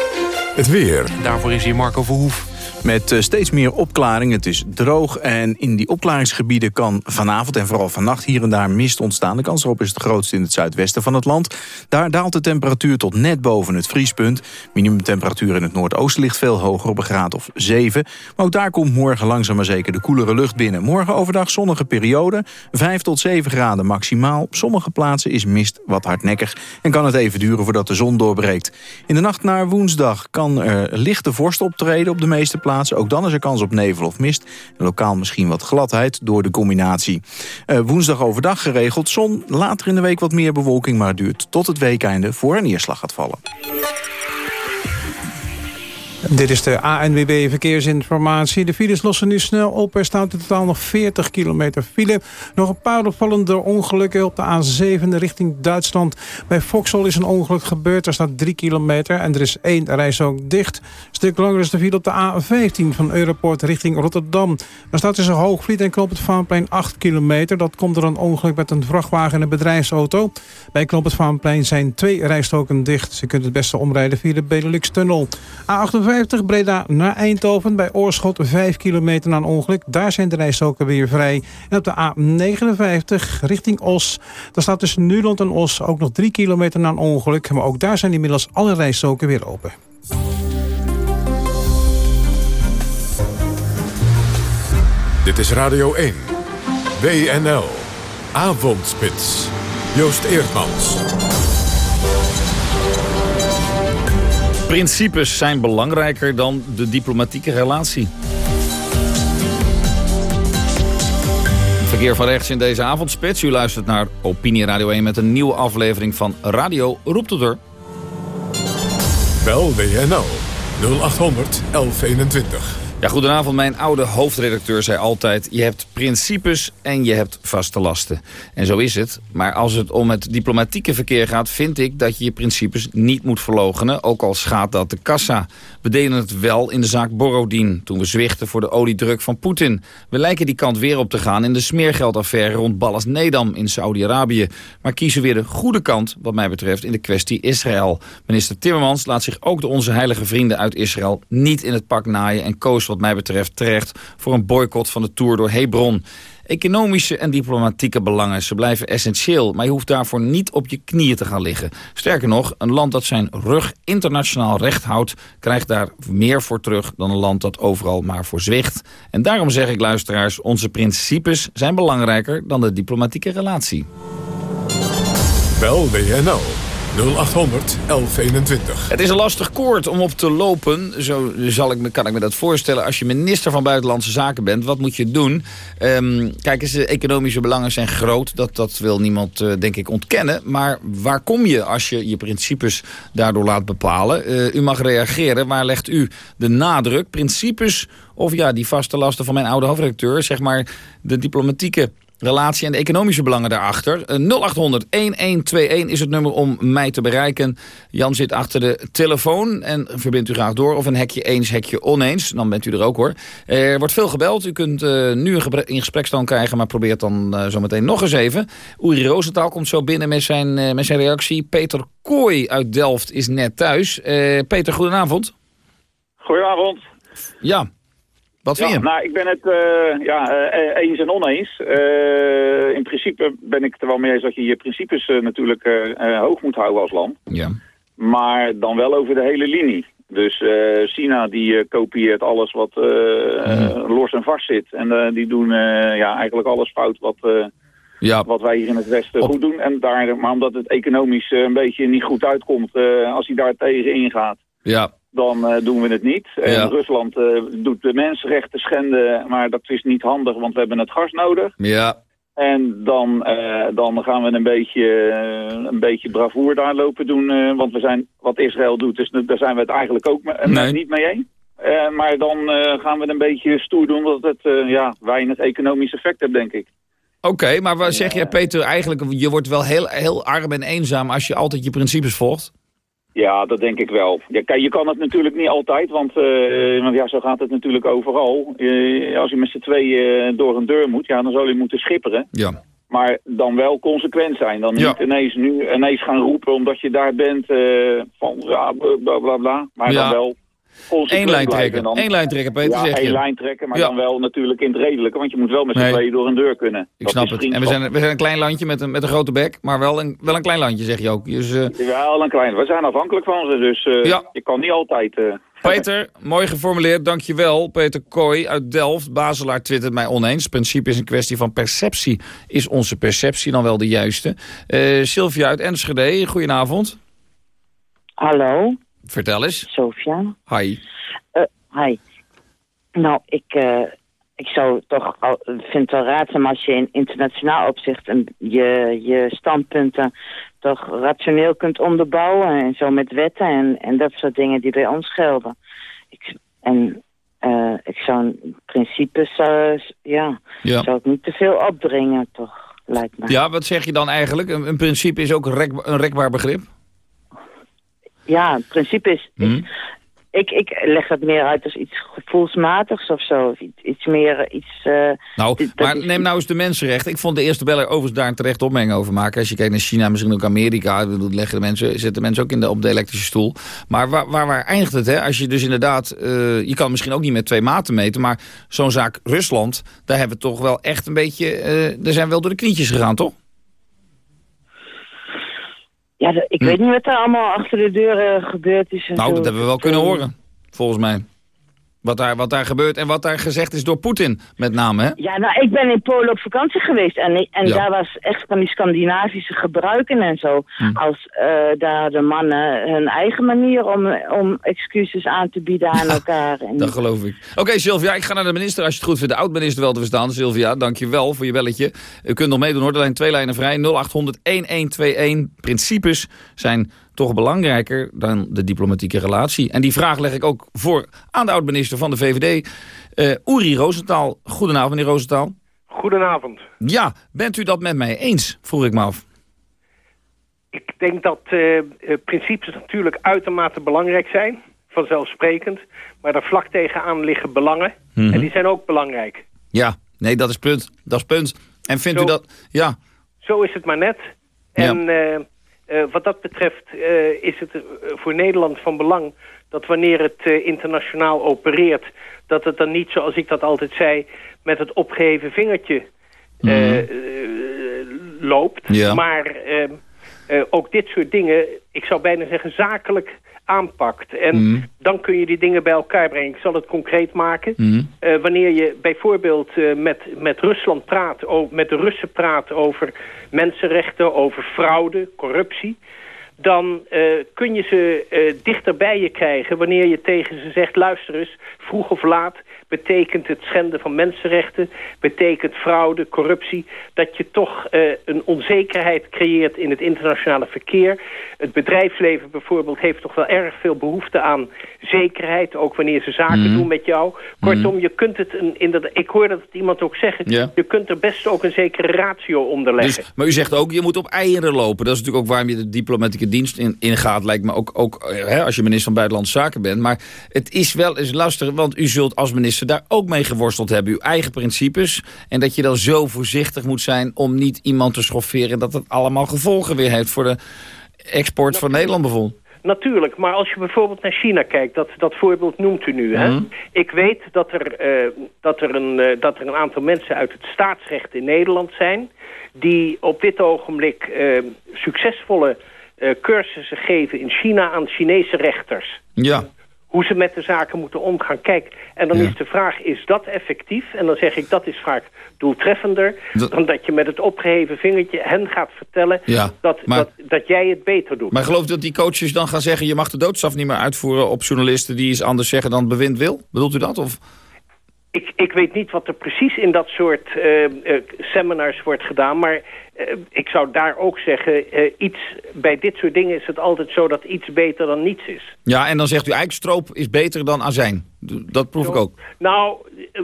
Het weer. Daarvoor is hier Marco Verhoef. Met eh, steeds meer opklaring. Het is droog en in die opklaringsgebieden kan vanavond en vooral vannacht hier en daar mist ontstaan. De kans erop is het grootst in het zuidwesten van het land. Daar daalt de temperatuur tot net boven het vriespunt. Minimumtemperatuur in het noordoosten ligt veel hoger op een graad of 7. Maar ook daar komt morgen langzaam maar zeker de koelere lucht binnen. Morgen overdag zonnige periode, 5 tot 7 graden maximaal. Op sommige plaatsen is mist wat hardnekkig en kan het even duren voordat de zon doorbreekt. In de nacht naar woensdag kan er lichte vorst optreden op de meeste plaatsen ook dan is er kans op nevel of mist. En lokaal misschien wat gladheid door de combinatie. Uh, woensdag overdag geregeld zon. Later in de week wat meer bewolking. Maar duurt tot het weekeinde voor een neerslag gaat vallen. Dit is de ANWB Verkeersinformatie. De files lossen nu snel op. Er staat in totaal nog 40 kilometer file. Nog een paar opvallende ongelukken op de A7 richting Duitsland. Bij Vauxhall is een ongeluk gebeurd. Er staat 3 kilometer en er is één reis dicht. Stuk langer is de file op de A15 van Europort richting Rotterdam. Daar staat tussen Hoogvliet en Knoop het Vaanplein 8 kilometer. Dat komt door een ongeluk met een vrachtwagen en een bedrijfsauto. Bij Knoop het Vaanplein zijn twee rijstoken dicht. Ze kunt het beste omrijden via de Benelux-tunnel. A58 Breda naar Eindhoven. Bij Oorschot 5 kilometer na een ongeluk. Daar zijn de rijstroken weer vrij. En op de A59 richting Os. Daar staat tussen Nuland en Os ook nog 3 kilometer na een ongeluk. Maar ook daar zijn inmiddels alle rijstroken weer open. Dit is Radio 1. WNL. Avondspits. Joost Eerdmans. Principes zijn belangrijker dan de diplomatieke relatie. Verkeer van rechts in deze avondspits. U luistert naar Opinie Radio 1 met een nieuwe aflevering van Radio Roept het er. Bel WNL 0800 1121. Ja, goedenavond. Mijn oude hoofdredacteur zei altijd... je hebt principes en je hebt vaste lasten. En zo is het. Maar als het om het diplomatieke verkeer gaat... vind ik dat je je principes niet moet verlogenen. Ook al schaadt dat de kassa. We deden het wel in de zaak Borodin... toen we zwichten voor de oliedruk van Poetin. We lijken die kant weer op te gaan... in de smeergeldaffaire rond Ballas Nedam in Saudi-Arabië. Maar kiezen weer de goede kant, wat mij betreft... in de kwestie Israël. Minister Timmermans laat zich ook de onze heilige vrienden uit Israël... niet in het pak naaien en koos wat mij betreft terecht... voor een boycott van de Tour door Hebron. Economische en diplomatieke belangen, ze blijven essentieel... maar je hoeft daarvoor niet op je knieën te gaan liggen. Sterker nog, een land dat zijn rug internationaal recht houdt... krijgt daar meer voor terug dan een land dat overal maar voor zwicht. En daarom zeg ik, luisteraars, onze principes zijn belangrijker... dan de diplomatieke relatie. Bel WNL 0800 1121. Het is een lastig koord om op te lopen. Zo zal ik me, kan ik me dat voorstellen. Als je minister van Buitenlandse Zaken bent, wat moet je doen? Um, kijk eens, de economische belangen zijn groot. Dat, dat wil niemand, uh, denk ik, ontkennen. Maar waar kom je als je je principes daardoor laat bepalen? Uh, u mag reageren. Waar legt u de nadruk? Principes of ja, die vaste lasten van mijn oude hoofdredacteur. Zeg maar de diplomatieke relatie en de economische belangen daarachter. Eh, 0800-1121 is het nummer om mij te bereiken. Jan zit achter de telefoon en verbindt u graag door. Of een hekje eens, hekje oneens. Dan bent u er ook hoor. Er wordt veel gebeld. U kunt eh, nu een in gesprekstand krijgen, maar probeert dan eh, zometeen nog eens even. Uri Roosentaal komt zo binnen met zijn, met zijn reactie. Peter Kooi uit Delft is net thuis. Peter, goedenavond. Goedenavond. Ja, wat vind ja, je? Nou, ik ben het eh, ja, eh, eens en oneens. Eh, in principe ben ik er wel mee eens dat je je principes natuurlijk hoog moet houden als land. Ja. Maar dan wel over de hele linie. Dus China die kopieert alles wat eh, los en vast zit. En die doen ja, eigenlijk alles fout wat, Ja. wat wij hier in het Westen goed doen. En daar, maar omdat het economisch een beetje niet goed uitkomt, als hij daar tegen ingaat, Ja. Dan eh, doen we het niet. En Ja. Rusland eh, doet de mensenrechten schenden, maar dat is niet handig, want we hebben het gas nodig. Ja. En dan, eh, dan gaan we een beetje, een beetje bravoer daar lopen doen. eh, want we zijn, wat Israël doet, dus daar zijn we het eigenlijk ook me- Nee. niet mee eens. Eh, maar dan eh, gaan we een beetje stoer doen, omdat het eh, ja, weinig economisch effect heeft, denk ik. Oké, maar wat zeg jij Peter, eigenlijk, je wordt wel heel, heel arm en eenzaam als je altijd je principes volgt. Ja, dat denk ik wel. Ja, kijk, je kan het natuurlijk niet altijd, want, eh, want ja, zo gaat het natuurlijk overal. Eh, als je met z'n tweeën eh, door een deur moet, ja, dan zal je moeten schipperen. Ja. Maar dan wel consequent zijn. Dan Ja. niet ineens nu ineens gaan roepen omdat je daar bent van ja, bla bla bla. Maar Ja. dan wel Eén lijn trekken. Dan, Eén lijn trekken, Peter, ja, zeg je. één lijn trekken, maar Ja. dan wel natuurlijk in het redelijke. Want je moet wel met z'n Nee. tweeën door een deur kunnen. Ik Dat snap is het. En we zijn, we zijn een klein landje met een, met een grote bek, maar wel een, wel een klein landje, zeg je ook. Dus, eh, Wel een klein. We zijn afhankelijk van ze, dus eh, Ja. je kan niet altijd... eh, Peter, mooi geformuleerd, dankjewel. Peter Kooi uit Delft, Bazelaar twittert mij oneens. Principe is een kwestie van perceptie. Is onze perceptie dan wel de juiste? Eh, Sylvia uit Enschede, goedenavond. Hallo, Vertel eens. Sofia. Hi. Eh, hi. Nou, ik, eh, ik zou toch, al, vind het wel raadzaam als je in internationaal opzicht een, je, je standpunten toch rationeel kunt onderbouwen. En zo met wetten en, en dat soort dingen die bij ons gelden. Ik, en eh, ik zou principes, ja, Ja. zou ik niet te veel opdringen, toch, lijkt me. Ja, wat zeg je dan eigenlijk? Een, een principe is ook rek, een rekbaar begrip. Ja, het principe is, Hm? ik, ik leg het meer uit als iets gevoelsmatigs of zo. Of iets, iets meer, iets... eh, Nou, maar is neem nou eens de mensenrechten. Ik vond de eerste beller overigens daar een terecht opmerking over maken. Als je kijkt naar China, misschien ook Amerika, leggen de mensen, zitten mensen ook in de, op de elektrische stoel. Maar waar, waar, waar eindigt het? Hè? Als je dus inderdaad, eh, je kan misschien ook niet met twee maten meten, maar zo'n zaak Rusland, daar hebben we toch wel echt een beetje, eh daar zijn we wel door de knietjes gegaan, toch? Ja, ik Hm. weet niet wat er allemaal achter de deur eh, gebeurd is. en Nou, zo. dat hebben we wel kunnen horen, volgens mij. Wat daar, wat daar gebeurt en wat daar gezegd is door Poetin, met name. Hè? Ja, nou, ik ben in Polen op vakantie geweest en, en Ja. daar was echt van die Scandinavische gebruiken en zo. Hm. Als eh, daar de mannen hun eigen manier om, om excuses aan te bieden aan elkaar. En, Dat geloof ik. Oké, Sylvia, ik ga naar de minister als je het goed vindt. De oud-minister wel te verstaan. Sylvia, dank je wel voor je belletje. U kunt nog meedoen hoor, er zijn twee lijnen vrij. 0800-1121. Principes zijn toch belangrijker dan de diplomatieke relatie. En die vraag leg ik ook voor aan de oud-minister van de VVD. eh Uri Roosentaal. Goedenavond, meneer Roosentaal. Goedenavond. Ja, bent u dat met mij eens, vroeg ik me af. Ik denk dat eh, eh, principes natuurlijk uitermate belangrijk zijn, vanzelfsprekend. Maar daar vlak tegenaan liggen belangen. Mhm. En die zijn ook belangrijk. Ja, nee, dat is punt. Dat is punt. En vindt Zo- u dat... Ja, Zo is het maar net. En eh, wat dat betreft eh, is het eh, voor Nederland van belang dat wanneer het internationaal opereert... dat het dan niet, zoals ik dat altijd zei, met het opgeheven vingertje eh, loopt. Ja. Maar eh, eh, ook dit soort dingen, ik zou bijna zeggen zakelijk aanpakt. En Mhm. dan kun je die dingen bij elkaar brengen. Ik zal het concreet maken. Mhm. Eh, wanneer je bijvoorbeeld eh, met, met Rusland praat, met de Russen praat over mensenrechten, over fraude, corruptie, dan eh, kun je ze uh, dichter bij je krijgen wanneer je tegen ze zegt... luister eens, vroeg of laat betekent het schenden van mensenrechten... betekent fraude, corruptie... dat je toch uh, een onzekerheid creëert in het internationale verkeer. Het bedrijfsleven bijvoorbeeld heeft toch wel erg veel behoefte aan zekerheid... ook wanneer ze zaken mm. doen met jou. Kortom, mm. je kunt het... Een, in dat, ik hoor dat het iemand ook zeggen... Je kunt er best ook een zekere ratio onder leggen. Dus, maar u zegt ook, je moet op eieren lopen. Dat is natuurlijk ook waarom je de diplomatieke dienst in, ingaat... lijkt me ook, ook hè, als je minister van Buitenlandse Zaken bent. Maar het is wel eens lastig, want u zult als minister daar ook mee geworsteld hebben. Uw eigen principes. En dat je dan zo voorzichtig moet zijn om niet iemand te schofferen... dat het allemaal gevolgen weer heeft voor de export van Nederland bijvoorbeeld. Natuurlijk, maar als je bijvoorbeeld naar China kijkt, dat, dat voorbeeld noemt u nu. Hè? Mhm. Ik weet dat er, uh, dat, er een, uh, dat er een aantal mensen uit het staatsrecht in Nederland zijn... die op dit ogenblik uh, succesvolle cursussen geven in China aan Chinese rechters. Ja hoe ze met de zaken moeten omgaan. Kijk, en dan Ja. is de vraag, is dat effectief? En dan zeg ik, dat is vaak doeltreffender... Dat- dan dat je met het opgeheven vingertje hen gaat vertellen... Ja, dat, maar- dat, dat jij het beter doet. Maar geloof dat die coaches dan gaan zeggen... je mag de doodstraf niet meer uitvoeren op journalisten... die iets anders zeggen dan het bewind wil? Bedoelt u dat? Of? Ik, ik weet niet wat er precies in dat soort eh, eh, seminars wordt gedaan... maar eh, ik zou daar ook zeggen... eh, iets, bij dit soort dingen is het altijd zo dat iets beter dan niets is. Ja, en dan zegt u eigenlijk stroop is beter dan azijn. Dat proef ik ook. Nou, eh,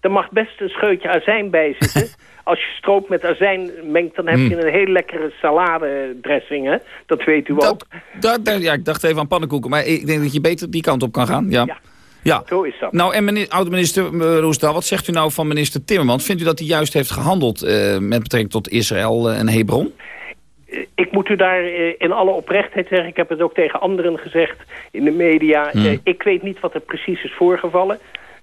er mag best een scheutje azijn bij zitten. *laughs* Als je stroop met azijn mengt, dan heb Hmm. je een hele lekkere saladedressing, hè? Dat weet u ook. Dat, dat- ja, ik dacht even aan pannenkoeken, maar ik denk dat je beter die kant op kan gaan. Ja, ja. Zo is dat. Nou, en meneer, oud-minister uh, Roesdaal, wat zegt u nou van minister Timmermans? Vindt u dat hij juist heeft gehandeld eh, met betrekking tot Israël eh, en Hebron? Ik moet u daar eh, in alle oprechtheid zeggen, ik heb het ook tegen anderen gezegd in de media. Hmm. Eh, ik weet niet wat er precies is voorgevallen.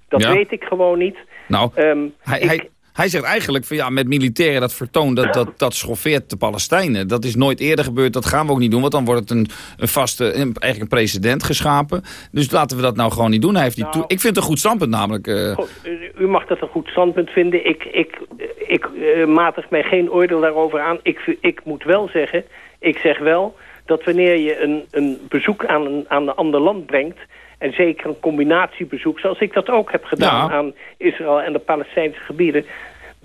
Dat Ja. weet ik gewoon niet. Nou, Ehm, hij, ik- hij, hij zegt eigenlijk van ja, met militairen dat vertoon, dat, dat, dat schoffeert de Palestijnen. Dat is nooit eerder gebeurd, dat gaan we ook niet doen, want dan wordt het een, een vaste, een, eigenlijk een precedent geschapen. Dus laten we dat nou gewoon niet doen. Hij heeft die toe- ik vind het een goed standpunt namelijk. eh, Goed, u- mag dat een goed standpunt vinden. Ik, ik, ik eh, matig mij geen oordeel daarover aan. Ik, ik moet wel zeggen, ik zeg wel dat wanneer je een, een bezoek aan een, aan een ander land brengt... en zeker een combinatiebezoek, zoals ik dat ook heb gedaan Ja. aan Israël en de Palestijnse gebieden...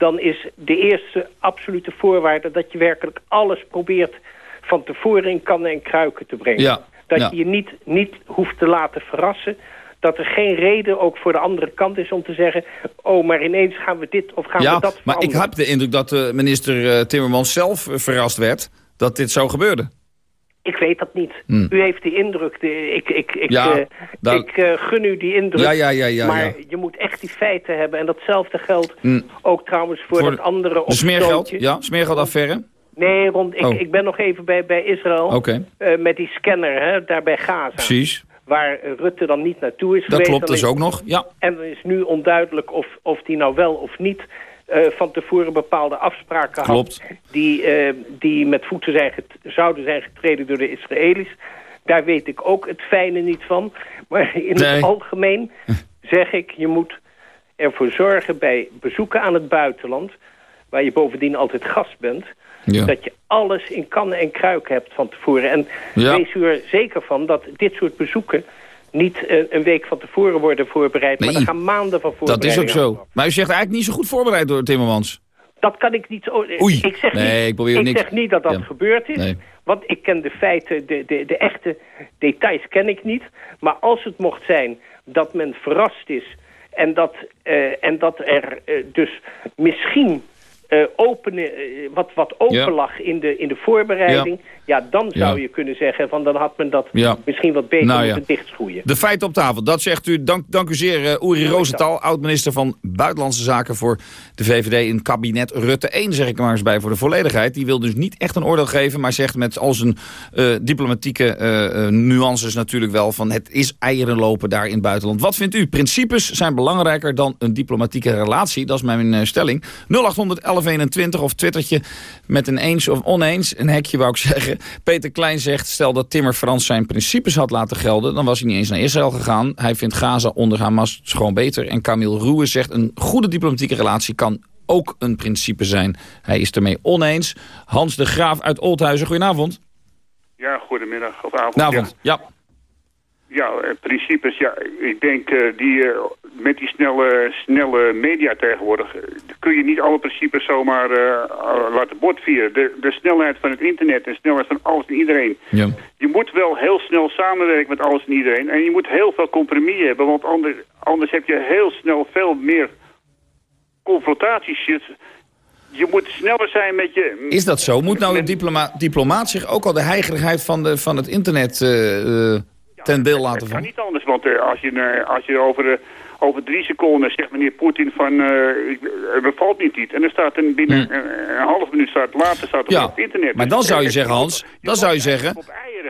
dan is de eerste absolute voorwaarde dat je werkelijk alles probeert van tevoren in kannen en kruiken te brengen. Ja, Dat ja. je je niet, niet hoeft te laten verrassen. Dat er geen reden ook voor de andere kant is om te zeggen... oh, maar ineens gaan we dit of gaan ja, we dat maar ik veranderen. heb de indruk dat de minister eh, Timmermans zelf eh, verrast werd dat dit zo gebeurde. Ik weet dat niet. Hmm. U heeft die indruk. De, ik ik, ik, Ja, eh, ik eh, gun u die indruk. Ja, ja, ja, ja, maar ja. je moet echt die feiten hebben. En datzelfde geldt Hmm. ook trouwens voor, Voor dat andere De smeergeld, ja, smeergeldaffaire. Nee, rond, ik, Oh. ik ben nog even bij, bij Israël. Oké. eh, met die scanner, hè, daar bij Gaza. Precies. Waar Rutte dan niet naartoe is Dat geweest. klopt, dat is alleen- ook nog. Ja. En er is nu onduidelijk of, of die nou wel of niet eh, van tevoren bepaalde afspraken Klopt. had... Die, eh, die met voeten zijn zouden zijn getreden door de Israëli's. Daar weet ik ook het fijne niet van. Maar in Nee. het algemeen zeg ik, je moet ervoor zorgen bij bezoeken aan het buitenland... waar je bovendien altijd gast bent... Ja. dat je alles in kannen en kruiken hebt van tevoren. En Ja. wees u er zeker van dat dit soort bezoeken... niet eh, een week van tevoren worden voorbereid... maar er gaan maanden van Dat is ook zo. Maar u zegt eigenlijk niet zo goed voorbereid door Timmermans. Dat kan ik niet zo... Oei. Ik zeg, Nee, niet, ik probeer niks- zeg niet dat dat Ja. gebeurd is. Nee. Want ik ken de feiten, de, de, de echte details ken ik niet. Maar als het mocht zijn dat men verrast is... en dat, eh, en dat er eh, dus misschien... eh, openen, eh, wat, wat open Ja. lag in de, in de voorbereiding... Ja, dan zou Ja. je kunnen zeggen... van dan had men dat misschien wat beter Nou ja. moeten dichtschroeien. De feiten op tafel, dat zegt u. Dank, dank u zeer, uh, Uri Rosenthal, oud-minister van Buitenlandse Zaken voor de VVD in kabinet Rutte 1, zeg ik er maar eens bij voor de volledigheid. Die wil dus niet echt een oordeel geven, maar zegt met al zijn diplomatieke nuances natuurlijk wel van het is eieren lopen daar in het buitenland. Wat vindt u? Principes zijn belangrijker dan een diplomatieke relatie, dat is mijn stelling. 0800 1121 of twittertje met een eens of oneens, een hekje wou ik zeggen. Peter Klein zegt, stel dat Timmer Frans zijn principes had laten gelden... dan was hij niet eens naar Israël gegaan. Hij vindt Gaza onder Hamas gewoon beter. En Camille Roewe zegt, een goede diplomatieke relatie kan ook een principe zijn. Hij is ermee oneens. Hans de Graaf uit Oldhuizen, goedenavond. Ja, goedemiddag of avond. Ja, eh, principes, ja, ik denk eh, die, eh, met die snelle, snelle media tegenwoordig... kun je niet alle principes zomaar laten botvieren. De, de snelheid van het internet en de snelheid van alles en iedereen. Ja. Je moet wel heel snel samenwerken met alles en iedereen. En je moet heel veel compromis hebben, want anders, anders heb je heel snel veel meer confrontaties. Je, je moet sneller zijn met je... Is dat zo? Moet nou een diploma diplomaat zich ook al de heigerigheid van, de, van het internet ten deel laten Het kan vallen? niet anders, want eh, als je, eh, als je over, over drie seconden zegt meneer Poetin van er bevalt niet iets. En dan staat er binnen eh, een half minuut staat, later staat het Ja, op het internet. maar Dus dan zou je zeggen, Hans, dan zou je zeggen...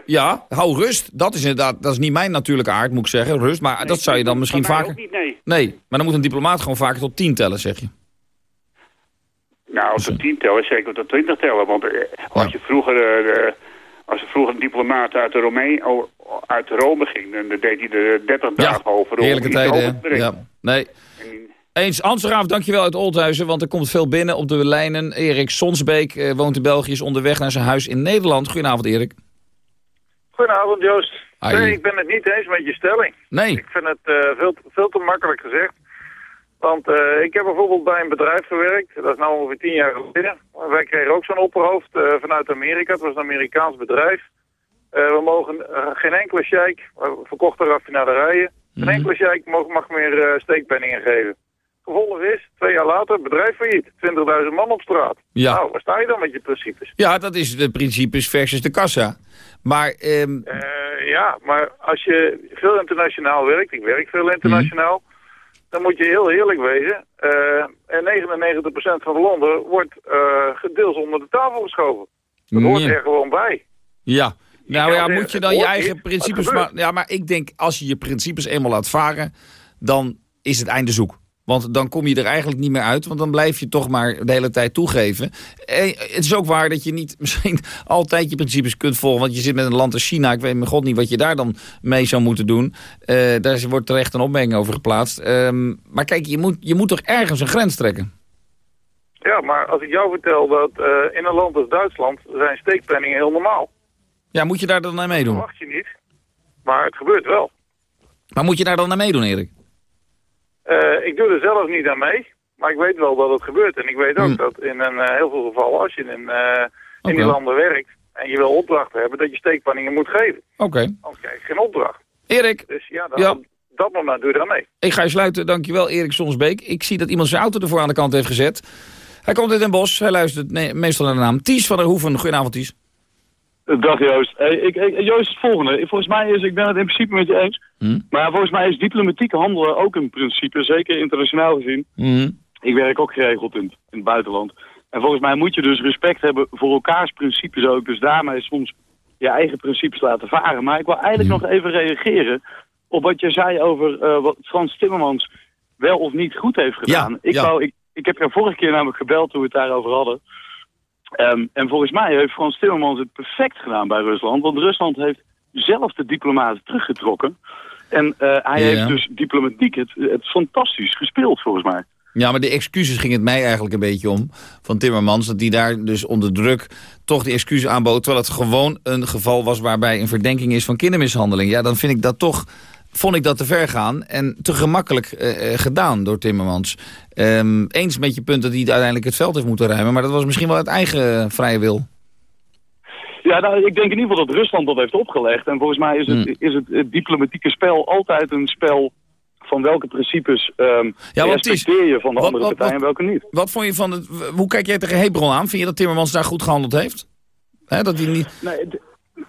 Ja, hou rust. Dat is inderdaad, dat is niet mijn natuurlijke aard, moet ik zeggen, rust. Maar dat zou je dan misschien vaker... ook niet, nee. Nee, maar dan moet een diplomaat gewoon vaker tot tien tellen, zeg je. Nou, tot tien tellen, zeker tot twintig tellen. Want eh, als je vroeger... als er vroeger een diplomaat uit, de Rome uit Rome ging, dan deed hij er 30 dagen over. om Heerlijke tijden. Ja, nee. Eens, Graaf, dankjewel uit Oldhuizen, want er komt veel binnen op de lijnen. Erik Sonsbeek eh, woont in België, is onderweg naar zijn huis in Nederland. Goedenavond, Erik. Goedenavond, Joost. Nee, ik ben het niet eens met je stelling. Nee. Ik vind het eh, veel, veel te makkelijk gezegd. Want eh, ik heb bijvoorbeeld bij een bedrijf gewerkt, dat is nu ongeveer tien jaar geleden. Wij kregen ook zo'n opperhoofd eh, vanuit Amerika, het was een Amerikaans bedrijf. Eh, we mogen geen enkele sheik, we verkochten raffinaderijen, geen enkele sheik mag, mag meer steekpenningen geven. Gevolg is, twee jaar later, bedrijf failliet, 20.000 man op straat. Ja. Nou, waar sta je dan met je principes? Ja, dat is de principes versus de kassa. Maar, ehm, Eh, ja, maar als je veel internationaal werkt, ik werk veel internationaal, dan moet je heel eerlijk wezen. eh en 99% van de landen wordt eh gedeels onder de tafel geschoven. Dat hoort er gewoon bij. ja. Nou ja, moet je dan je eigen principes... Maar, ja, maar ik denk, als je je principes eenmaal laat varen, dan is het einde zoek. Want dan kom je er eigenlijk niet meer uit, want dan blijf je toch maar de hele tijd toegeven. Het is ook waar dat je niet *laughs* misschien altijd je principes kunt volgen. Want je zit met een land als China, ik weet mijn god niet wat je daar dan mee zou moeten doen. Eh, daar wordt terecht een opmerking over geplaatst. Ehm, maar kijk, je moet, je moet toch ergens een grens trekken? Ja, maar als ik jou vertel dat eh, in een land als Duitsland zijn steekpenningen heel normaal. Ja, moet je daar dan aan Dat meedoen? verwacht je niet. Maar het gebeurt wel. Maar moet je daar dan aan meedoen, Erik? Eh, ik doe er zelf niet aan mee, maar ik weet wel dat het gebeurt. En ik weet ook Hmm. dat in een, eh, heel veel gevallen, als je in, eh, in die landen werkt en je wil opdrachten hebben, dat je steekpenningen moet geven. Oké. Anders krijg je geen opdracht. Erik, Dus ja, dan, Ja. dat moment doe je aan mee. ik ga je sluiten. Dankjewel, Erik Sonsbeek. Ik zie dat iemand zijn auto ervoor aan de kant heeft gezet. Hij komt uit Den Bosch. Hij luistert meestal naar de naam Ties van der Hoeven. Goedenavond, Ties. Dag Joost. Hey, ik, ik, Joost, het volgende. Volgens mij is, ik ben het in principe met je eens, Hm? maar volgens mij is diplomatiek handelen ook een principe, zeker internationaal gezien. Hm? Ik werk ook geregeld in, in het buitenland. En volgens mij moet je dus respect hebben voor elkaars principes ook. Dus daarmee soms je eigen principes laten varen. Maar ik wil eigenlijk nog even reageren op wat je zei over eh, wat Frans Timmermans wel of niet goed heeft gedaan. Ja, ik, ja. wou, ik, ik heb er vorige keer namelijk gebeld toen we het daarover hadden. Ehm, en volgens mij heeft Frans Timmermans het perfect gedaan bij Rusland. Want Rusland heeft zelf de diplomaten teruggetrokken. En eh, hij Ja. heeft dus diplomatiek het, het fantastisch gespeeld volgens mij. Ja, maar de excuses ging het mij eigenlijk een beetje om. Van Timmermans, dat hij daar dus onder druk toch die excuses aanbood. Terwijl het gewoon een geval was waarbij een verdenking is van kindermishandeling. Ja, dan vind ik dat toch, vond ik dat te ver gaan. En te gemakkelijk eh, eh, gedaan door Timmermans. Ehm, eens met je punt dat hij uiteindelijk het veld heeft moeten ruimen. Maar dat was misschien wel uit eigen vrije wil. Ja, nou, ik denk in ieder geval dat Rusland dat heeft opgelegd. En volgens mij is het, Hmm. is het, het diplomatieke spel altijd een spel van welke principes ehm Ja, respecteer je van de wat- andere wat- partij en welke niet. Wat vond je van het... Hoe kijk jij tegen Hebron aan? Vind je dat Timmermans daar goed gehandeld heeft? Dat hij niet... Nee,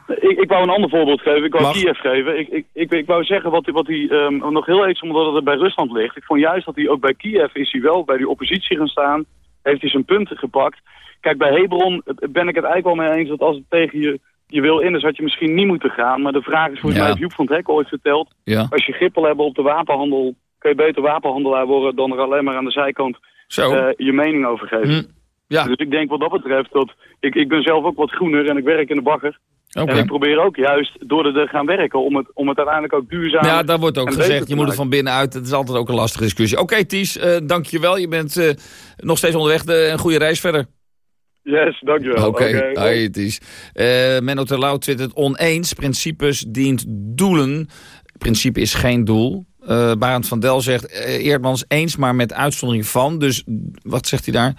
ik, ik wou een ander voorbeeld geven. Ik wou Mag. Kiev geven. Ik, ik, ik, ik wou zeggen wat, hij- wat hij ehm, nog heel even omdat het bij Rusland ligt. Ik vond juist dat hij ook bij Kiev is hij wel bij die oppositie gaan staan. Heeft hij zijn punten gepakt. Kijk, bij Hebron ben ik het eigenlijk wel mee eens dat als het tegen je, je wil in is, had je misschien niet moeten gaan. Maar de vraag is volgens Ja. mij, heeft Joep van het Hek ooit verteld. Ja. Als je grippel hebt op de wapenhandel, kun je beter wapenhandelaar worden dan er alleen maar aan de zijkant eh, je mening over geven. Hm. Ja. Dus ik denk wat dat betreft dat ik, ik ben zelf ook wat groener en ik werk in de bagger. En ik probeer ook juist door er te gaan werken om het, om het uiteindelijk ook duurzaam Ja, daar wordt ook gezegd, je moet het van binnenuit. Het is altijd ook een lastige discussie. Oké, Ties, eh dankjewel. Je bent eh, nog steeds onderweg. De, een goede reis verder. Yes, dankjewel. Oké, okay. het is. Eh Menno Terlouw twittert oneens. Principes dient doelen. Principe is geen doel. Barend van Del zegt Eerdmans eens, maar met uitzondering van. Dus wat zegt hij daar?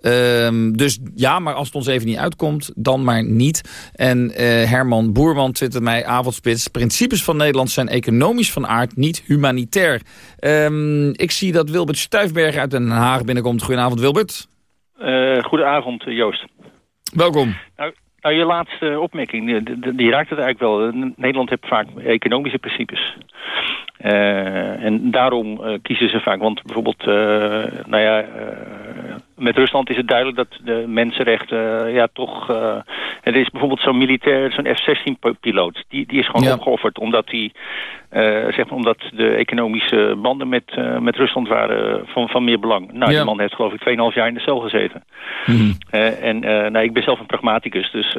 Ehm, dus ja, maar als het ons even niet uitkomt, dan maar niet. En eh, Herman Boerman twittert mij, avondspits... principes van Nederland zijn economisch van aard, niet humanitair. Ehm, ik zie dat Wilbert Stuifberg uit Den Haag binnenkomt. Goedenavond, Wilbert. Uh, goedenavond, Joost. Welkom. Nou, nou je laatste opmerking, die, die, die, raakt het eigenlijk wel. Nederland heeft vaak economische principes. Uh, en daarom kiezen ze vaak, want bijvoorbeeld, nou ja, met Rusland is het duidelijk dat de mensenrechten, ja toch, er is bijvoorbeeld zo'n militair, zo'n F-16-piloot, die, die is gewoon ja. opgeofferd omdat hij, zeg maar, omdat de economische banden met, met Rusland waren van, van meer belang. Nou, ja. die man heeft geloof ik 2,5 jaar in de cel gezeten. Mm -hmm. en nou, ik ben zelf een pragmaticus, dus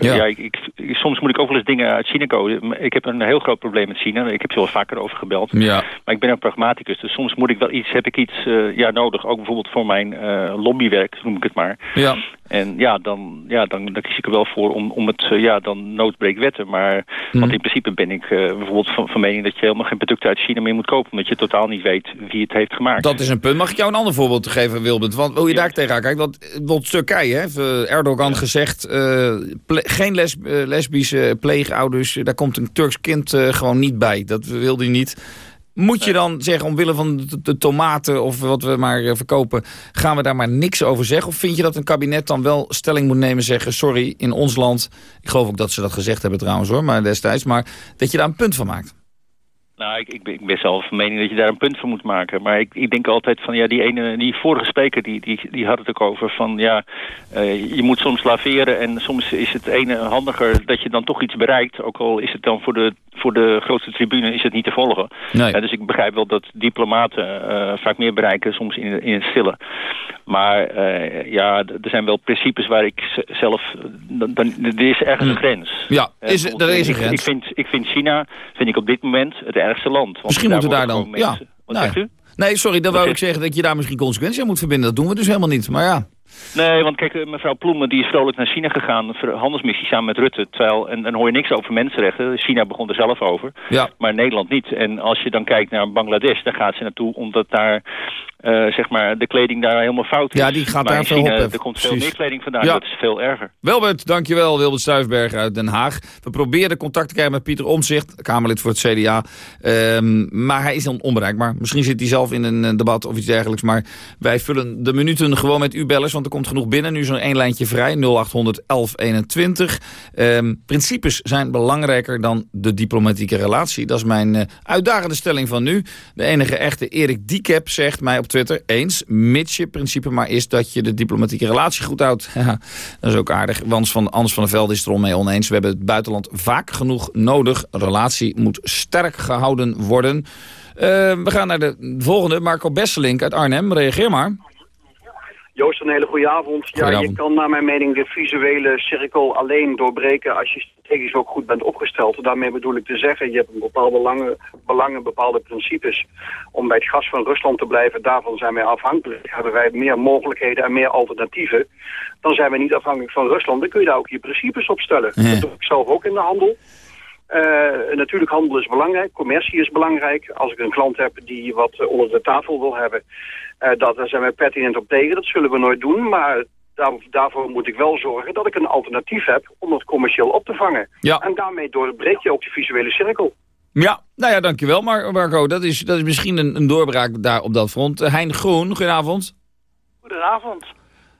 ja. ja ik, ik, soms moet ik ook wel eens dingen uit China komen. Ik heb een heel groot probleem met China, ik heb er wel vaker over gebeld. Ja. Maar ik ben een pragmaticus, dus soms moet ik wel iets, heb ik iets ja, nodig. Ook bijvoorbeeld voor mijn lobbywerk, noem ik het maar. Ja. En ja, dan, ja, dan, dan kies ik er wel voor om, om het, ja, dan noodbreekt wetten. Maar, mm. want in principe ben ik bijvoorbeeld van, van mening dat je helemaal geen producten uit China meer moet kopen. Omdat je totaal niet weet wie het heeft gemaakt. Dat is een punt. Mag ik jou een ander voorbeeld geven, Wilbert? Want hoe je ja. daar tegenaan kijkt, want bijvoorbeeld Turkije, heeft Erdogan ja. gezegd, geen les, lesbische pleegouders, daar komt een Turks kind gewoon niet bij. Dat wilde hij niet. Moet je dan zeggen, omwille van de tomaten of wat we maar verkopen... gaan we daar maar niks over zeggen? Of vind je dat een kabinet dan wel stelling moet nemen zeggen... sorry, in ons land, ik geloof ook dat ze dat gezegd hebben trouwens hoor, maar destijds... maar dat je daar een punt van maakt? Nou, ik, ik, ben, ik ben zelf van mening dat je daar een punt van moet maken. Maar ik, ik denk altijd van, ja, die ene, die vorige spreker, die, die, die had het ook over van, ja, uh, je moet soms laveren en soms is het ene handiger dat je dan toch iets bereikt. Ook al is het dan voor de, voor de grootste tribune is het niet te volgen. Nee. Uh, dus ik begrijp wel dat diplomaten uh, vaak meer bereiken, soms in, in het stille. Maar uh, ja, er zijn wel principes waar ik zelf, dan, dan, er is ergens een grens. Ja, is, er is een grens. Ik, ik, vind, ik vind China, vind ik op dit moment het land. Want misschien moeten we daar dan... Mensen, ja. Wat nou, zegt u? Nee, sorry, dan wou ik zeggen dat je daar misschien consequenties aan moet verbinden. Dat doen we dus helemaal niet, maar ja. Nee, want kijk, mevrouw Ploemen die is vrolijk naar China gegaan... voor handelsmissie samen met Rutte. Terwijl, en dan hoor je niks over mensenrechten. China begon er zelf over. Ja. Maar Nederland niet. En als je dan kijkt naar Bangladesh, daar gaat ze naartoe... omdat daar, uh, zeg maar, de kleding daar helemaal fout is. Ja, die gaat maar daar veel op. Er komt veel meer kleding vandaan, ja. dat is veel erger. Wilbert, dankjewel. Wilbert Stuifberg uit Den Haag. We probeerden contact te krijgen met Pieter Omzicht, Kamerlid voor het CDA. Um, maar hij is dan onbereikbaar. Misschien zit hij zelf in een debat of iets dergelijks. Maar wij vullen de minuten gewoon met u bellers, want er komt genoeg binnen. Nu is er één lijntje vrij, 0800 1121. Um, principes zijn belangrijker dan de diplomatieke relatie. Dat is mijn uh, uitdagende stelling van nu. De enige echte Erik Diekep zegt mij op Twitter... eens, mits je principe maar is dat je de diplomatieke relatie goed houdt. *laughs* Dat is ook aardig. Wans van Anders van der Velde is het er mee oneens. We hebben het buitenland vaak genoeg nodig. Relatie moet sterk gehouden worden. Uh, we gaan naar de volgende, Marco Besselink uit Arnhem. Reageer maar. Joost, een hele goede avond. Ja, je kan naar mijn mening de visuele cirkel alleen doorbreken als je strategisch ook goed bent opgesteld. Daarmee bedoel ik te zeggen, je hebt een bepaalde belangen, belangen, bepaalde principes om bij het gas van Rusland te blijven. Daarvan zijn wij afhankelijk. Hebben wij meer mogelijkheden en meer alternatieven, dan zijn we niet afhankelijk van Rusland. Dan kun je daar ook je principes op stellen. Ja. Dat doe ik zelf ook in de handel. Uh, natuurlijk, handel is belangrijk, commercie is belangrijk. Als ik een klant heb die wat onder de tafel wil hebben, dat, daar zijn wij pertinent op tegen. Dat zullen we nooit doen, maar daar, daarvoor moet ik wel zorgen dat ik een alternatief heb om dat commercieel op te vangen. Ja. En daarmee doorbreek je ook de visuele cirkel. Ja, nou ja, dankjewel Mar Marco. Dat is, dat is misschien een, een doorbraak daar op dat front. Hein Groen, goedenavond. Goedenavond.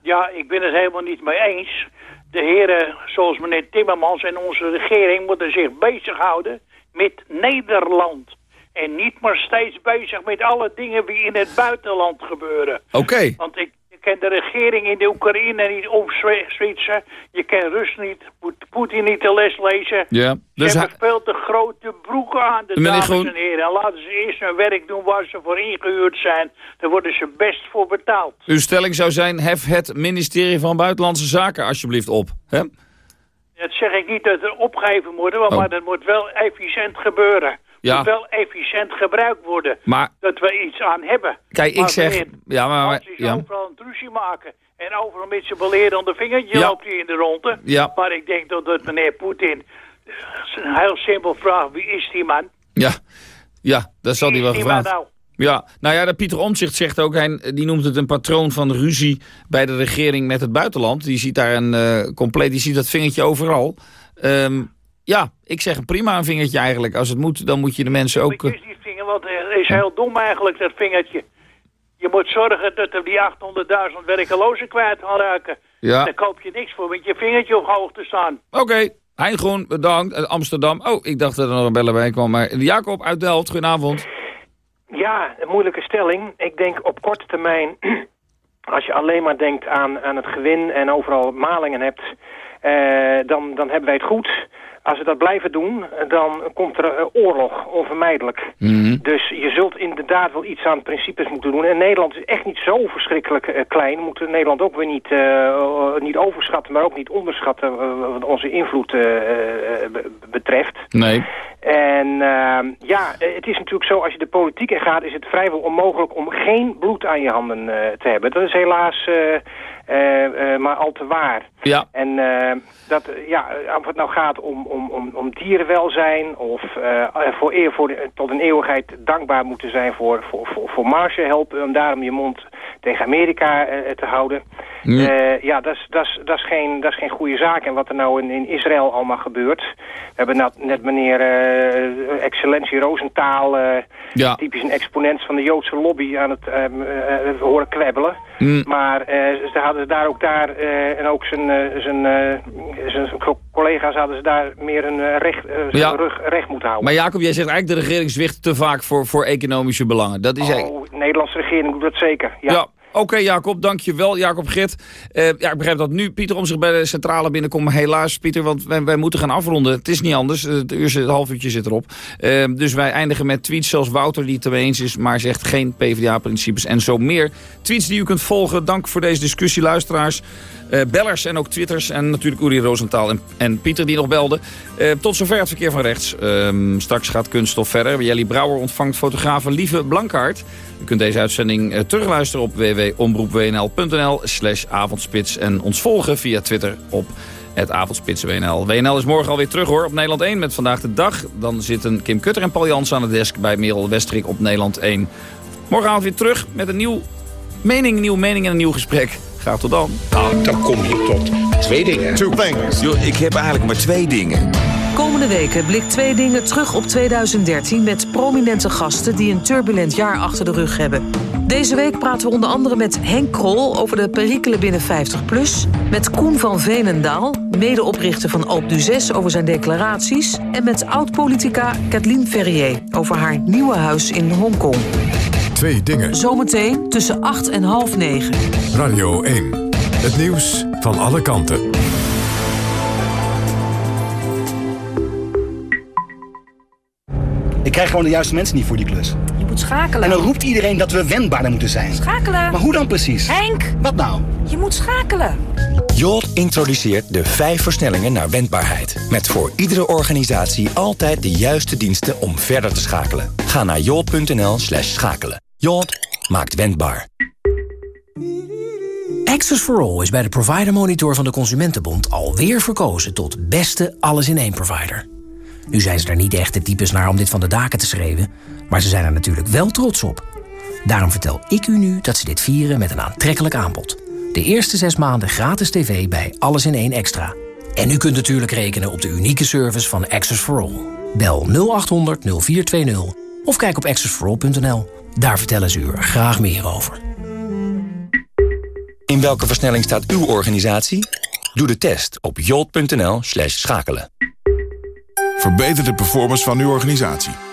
Ja, ik ben het helemaal niet mee eens de heren zoals meneer Timmermans en onze regering moeten zich bezighouden met Nederland. En niet maar steeds bezig met alle dingen die in het buitenland gebeuren. Oké. Okay. Want ik, je kan de regering in de Oekraïne niet omswitchen. Je kan Rus niet, Poetin niet de les lezen. Ja. Dus ze hebben veel te grote broeken aan, de dames gewoon... en heren. En laten ze eerst hun werk doen waar ze voor ingehuurd zijn. Daar worden ze best voor betaald. Uw stelling zou zijn, hef het ministerie van Buitenlandse Zaken alsjeblieft op. Hè? Dat zeg ik niet dat er opgegeven moet, maar, oh. maar dat moet wel efficiënt gebeuren. Ja. moet wel efficiënt gebruikt worden. Maar, dat we iets aan hebben. Kijk, ik maar zeg... Meneer, ja, maar, als ja. overal een ruzie maken. En overal met zijn belerende vingertje Ja. loopt hij in de ronde. Ja. Maar ik denk dat, dat meneer Poetin... Een heel simpel vraag. Wie is die man? Ja, ja dat zal hij wel gevraagd. nou? Ja, nou ja, Pieter Omtzigt zegt ook, hij, die noemt het een patroon van ruzie bij de regering met het buitenland. Die ziet daar een eh, compleet, die ziet dat vingertje overal. Ehm, ja, ik zeg een prima een vingertje eigenlijk. Als het moet, dan moet je de mensen ook... eh, Is die vinger, want het is heel dom eigenlijk, dat vingertje. Je moet zorgen dat er die 800.000 werkelozen kwijt gaan raken. Ja. Daar koop je niks voor met je vingertje op hoogte staan. Oké, Hein Groen, bedankt. Eh, Amsterdam. Oh, ik dacht dat er nog een bellen bij kwam. Maar Jacob uit Delft, goedenavond. Ja, een moeilijke stelling. Ik denk op korte termijn, *clears throat* als je alleen maar denkt aan, aan het gewin en overal malingen hebt, eh, dan, dan hebben wij het goed. Als we dat blijven doen, dan komt er eh, oorlog, onvermijdelijk. Dus je zult inderdaad wel iets aan principes moeten doen. En Nederland is echt niet zo verschrikkelijk eh, klein. We moeten Nederland ook weer niet, eh, niet overschatten, maar ook niet onderschatten wat onze invloed be- betreft. Nee. En ehm, ja, het is natuurlijk zo, als je de politiek in gaat, is het vrijwel onmogelijk om geen bloed aan je handen te hebben. Dat is helaas eh, eh, maar al te waar. Ja. En eh, dat, ja, of het nou gaat om, om, om, om dierenwelzijn of voor eer voor de- tot een eeuwigheid dankbaar moeten zijn voor, voor, voor, voor marge om daarom je mond tegen Amerika te houden. Ja. Ja, dat is, dat, is, dat, is geen, dat is geen goede zaak. En wat er nou in, in Israël allemaal gebeurt. We hebben net, net meneer excellentie Roosentaal, Ja. typisch een exponent van de Joodse lobby, aan het horen kwebbelen. Mm. Maar eh, ze hadden daar ook daar, eh, en ook zijn, eh, zijn, zijn collega's hadden ze daar meer een recht, Ja. rug recht moeten houden. Maar Jacob, jij zegt eigenlijk de regering zwicht te vaak voor, voor economische belangen. Dat is. Oh, de Nederlandse regering doet dat zeker. Ja. Ja. Oké, Jacob, dankjewel. Jacob Grit. Eh, ja, ik begrijp dat nu Pieter om zich bij de centrale binnenkomt. Helaas, Pieter, want wij, moeten gaan afronden. Het is niet anders. Het, uur, het half uurtje zit erop. Eh, dus wij eindigen met tweets zoals Wouter, die het ermee eens is... maar zegt geen PvdA-principes en zo meer. Tweets die u kunt volgen. Dank voor deze discussie, luisteraars. Eh, bellers en ook twitters. En natuurlijk Uri Rosenthal en, en Pieter die nog belden. Eh, tot zover het verkeer van rechts. Ehm, straks gaat Kunststof verder. Jelly Brouwer ontvangt fotografe Lieve Blankaart. U kunt deze uitzending eh, terugluisteren op www.omroepwnl.nl slash avondspits. En ons volgen via Twitter op het avondspitsenWNL. WNL is morgen alweer terug hoor op Nederland 1 met Vandaag de Dag. Dan zitten Kim Kutter en Paul Jans aan de desk bij Merel Westrik op Nederland 1. Morgenavond weer terug met een nieuw mening, een nieuwe mening en een nieuw gesprek. Graag tot dan. Nou, dan kom je tot twee dingen. Two things. ik heb eigenlijk maar twee dingen. Komende weken blikt twee dingen terug op 2013 met prominente gasten die een turbulent jaar achter de rug hebben. Deze week praten we onder andere met Henk Krol over de perikelen binnen 50PLUS, met Koen van Veenendaal, medeoprichter van Alp du 6 over zijn declaraties en met oud-politica Kathleen Ferrier over haar nieuwe huis in Hongkong. Twee dingen. Zometeen tussen 8 en half 9. Radio 1. Het nieuws van alle kanten. Ik krijg gewoon de juiste mensen niet voor die klus. Moet schakelen. En dan roept iedereen dat we wendbaarder moeten zijn. Schakelen. Maar hoe dan precies? Henk! Wat nou? Je moet schakelen. Jolt introduceert de vijf versnellingen naar wendbaarheid. Met voor iedere organisatie altijd de juiste diensten om verder te schakelen. Ga naar jolt.nl slash schakelen. Jolt maakt wendbaar. Access for All is bij de Provider Monitor van de Consumentenbond alweer verkozen tot beste alles-in-één provider. Nu zijn ze er niet echt de types naar om dit van de daken te schreeuwen, maar ze zijn er natuurlijk wel trots op. Daarom vertel ik u nu dat ze dit vieren met een aantrekkelijk aanbod. De eerste zes maanden gratis tv bij Alles in één Extra. En u kunt natuurlijk rekenen op de unieke service van Access for All. Bel 0800 0420 of kijk op accessforall.nl. Daar vertellen ze u er graag meer over. In welke versnelling staat uw organisatie? Doe de test op jolt.nl slash schakelen. Verbeter de performance van uw organisatie.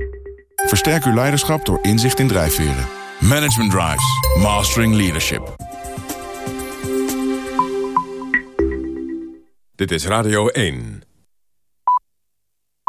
Versterk uw leiderschap door inzicht in drijfveren. Management Drives. Mastering Leadership. Dit is Radio 1.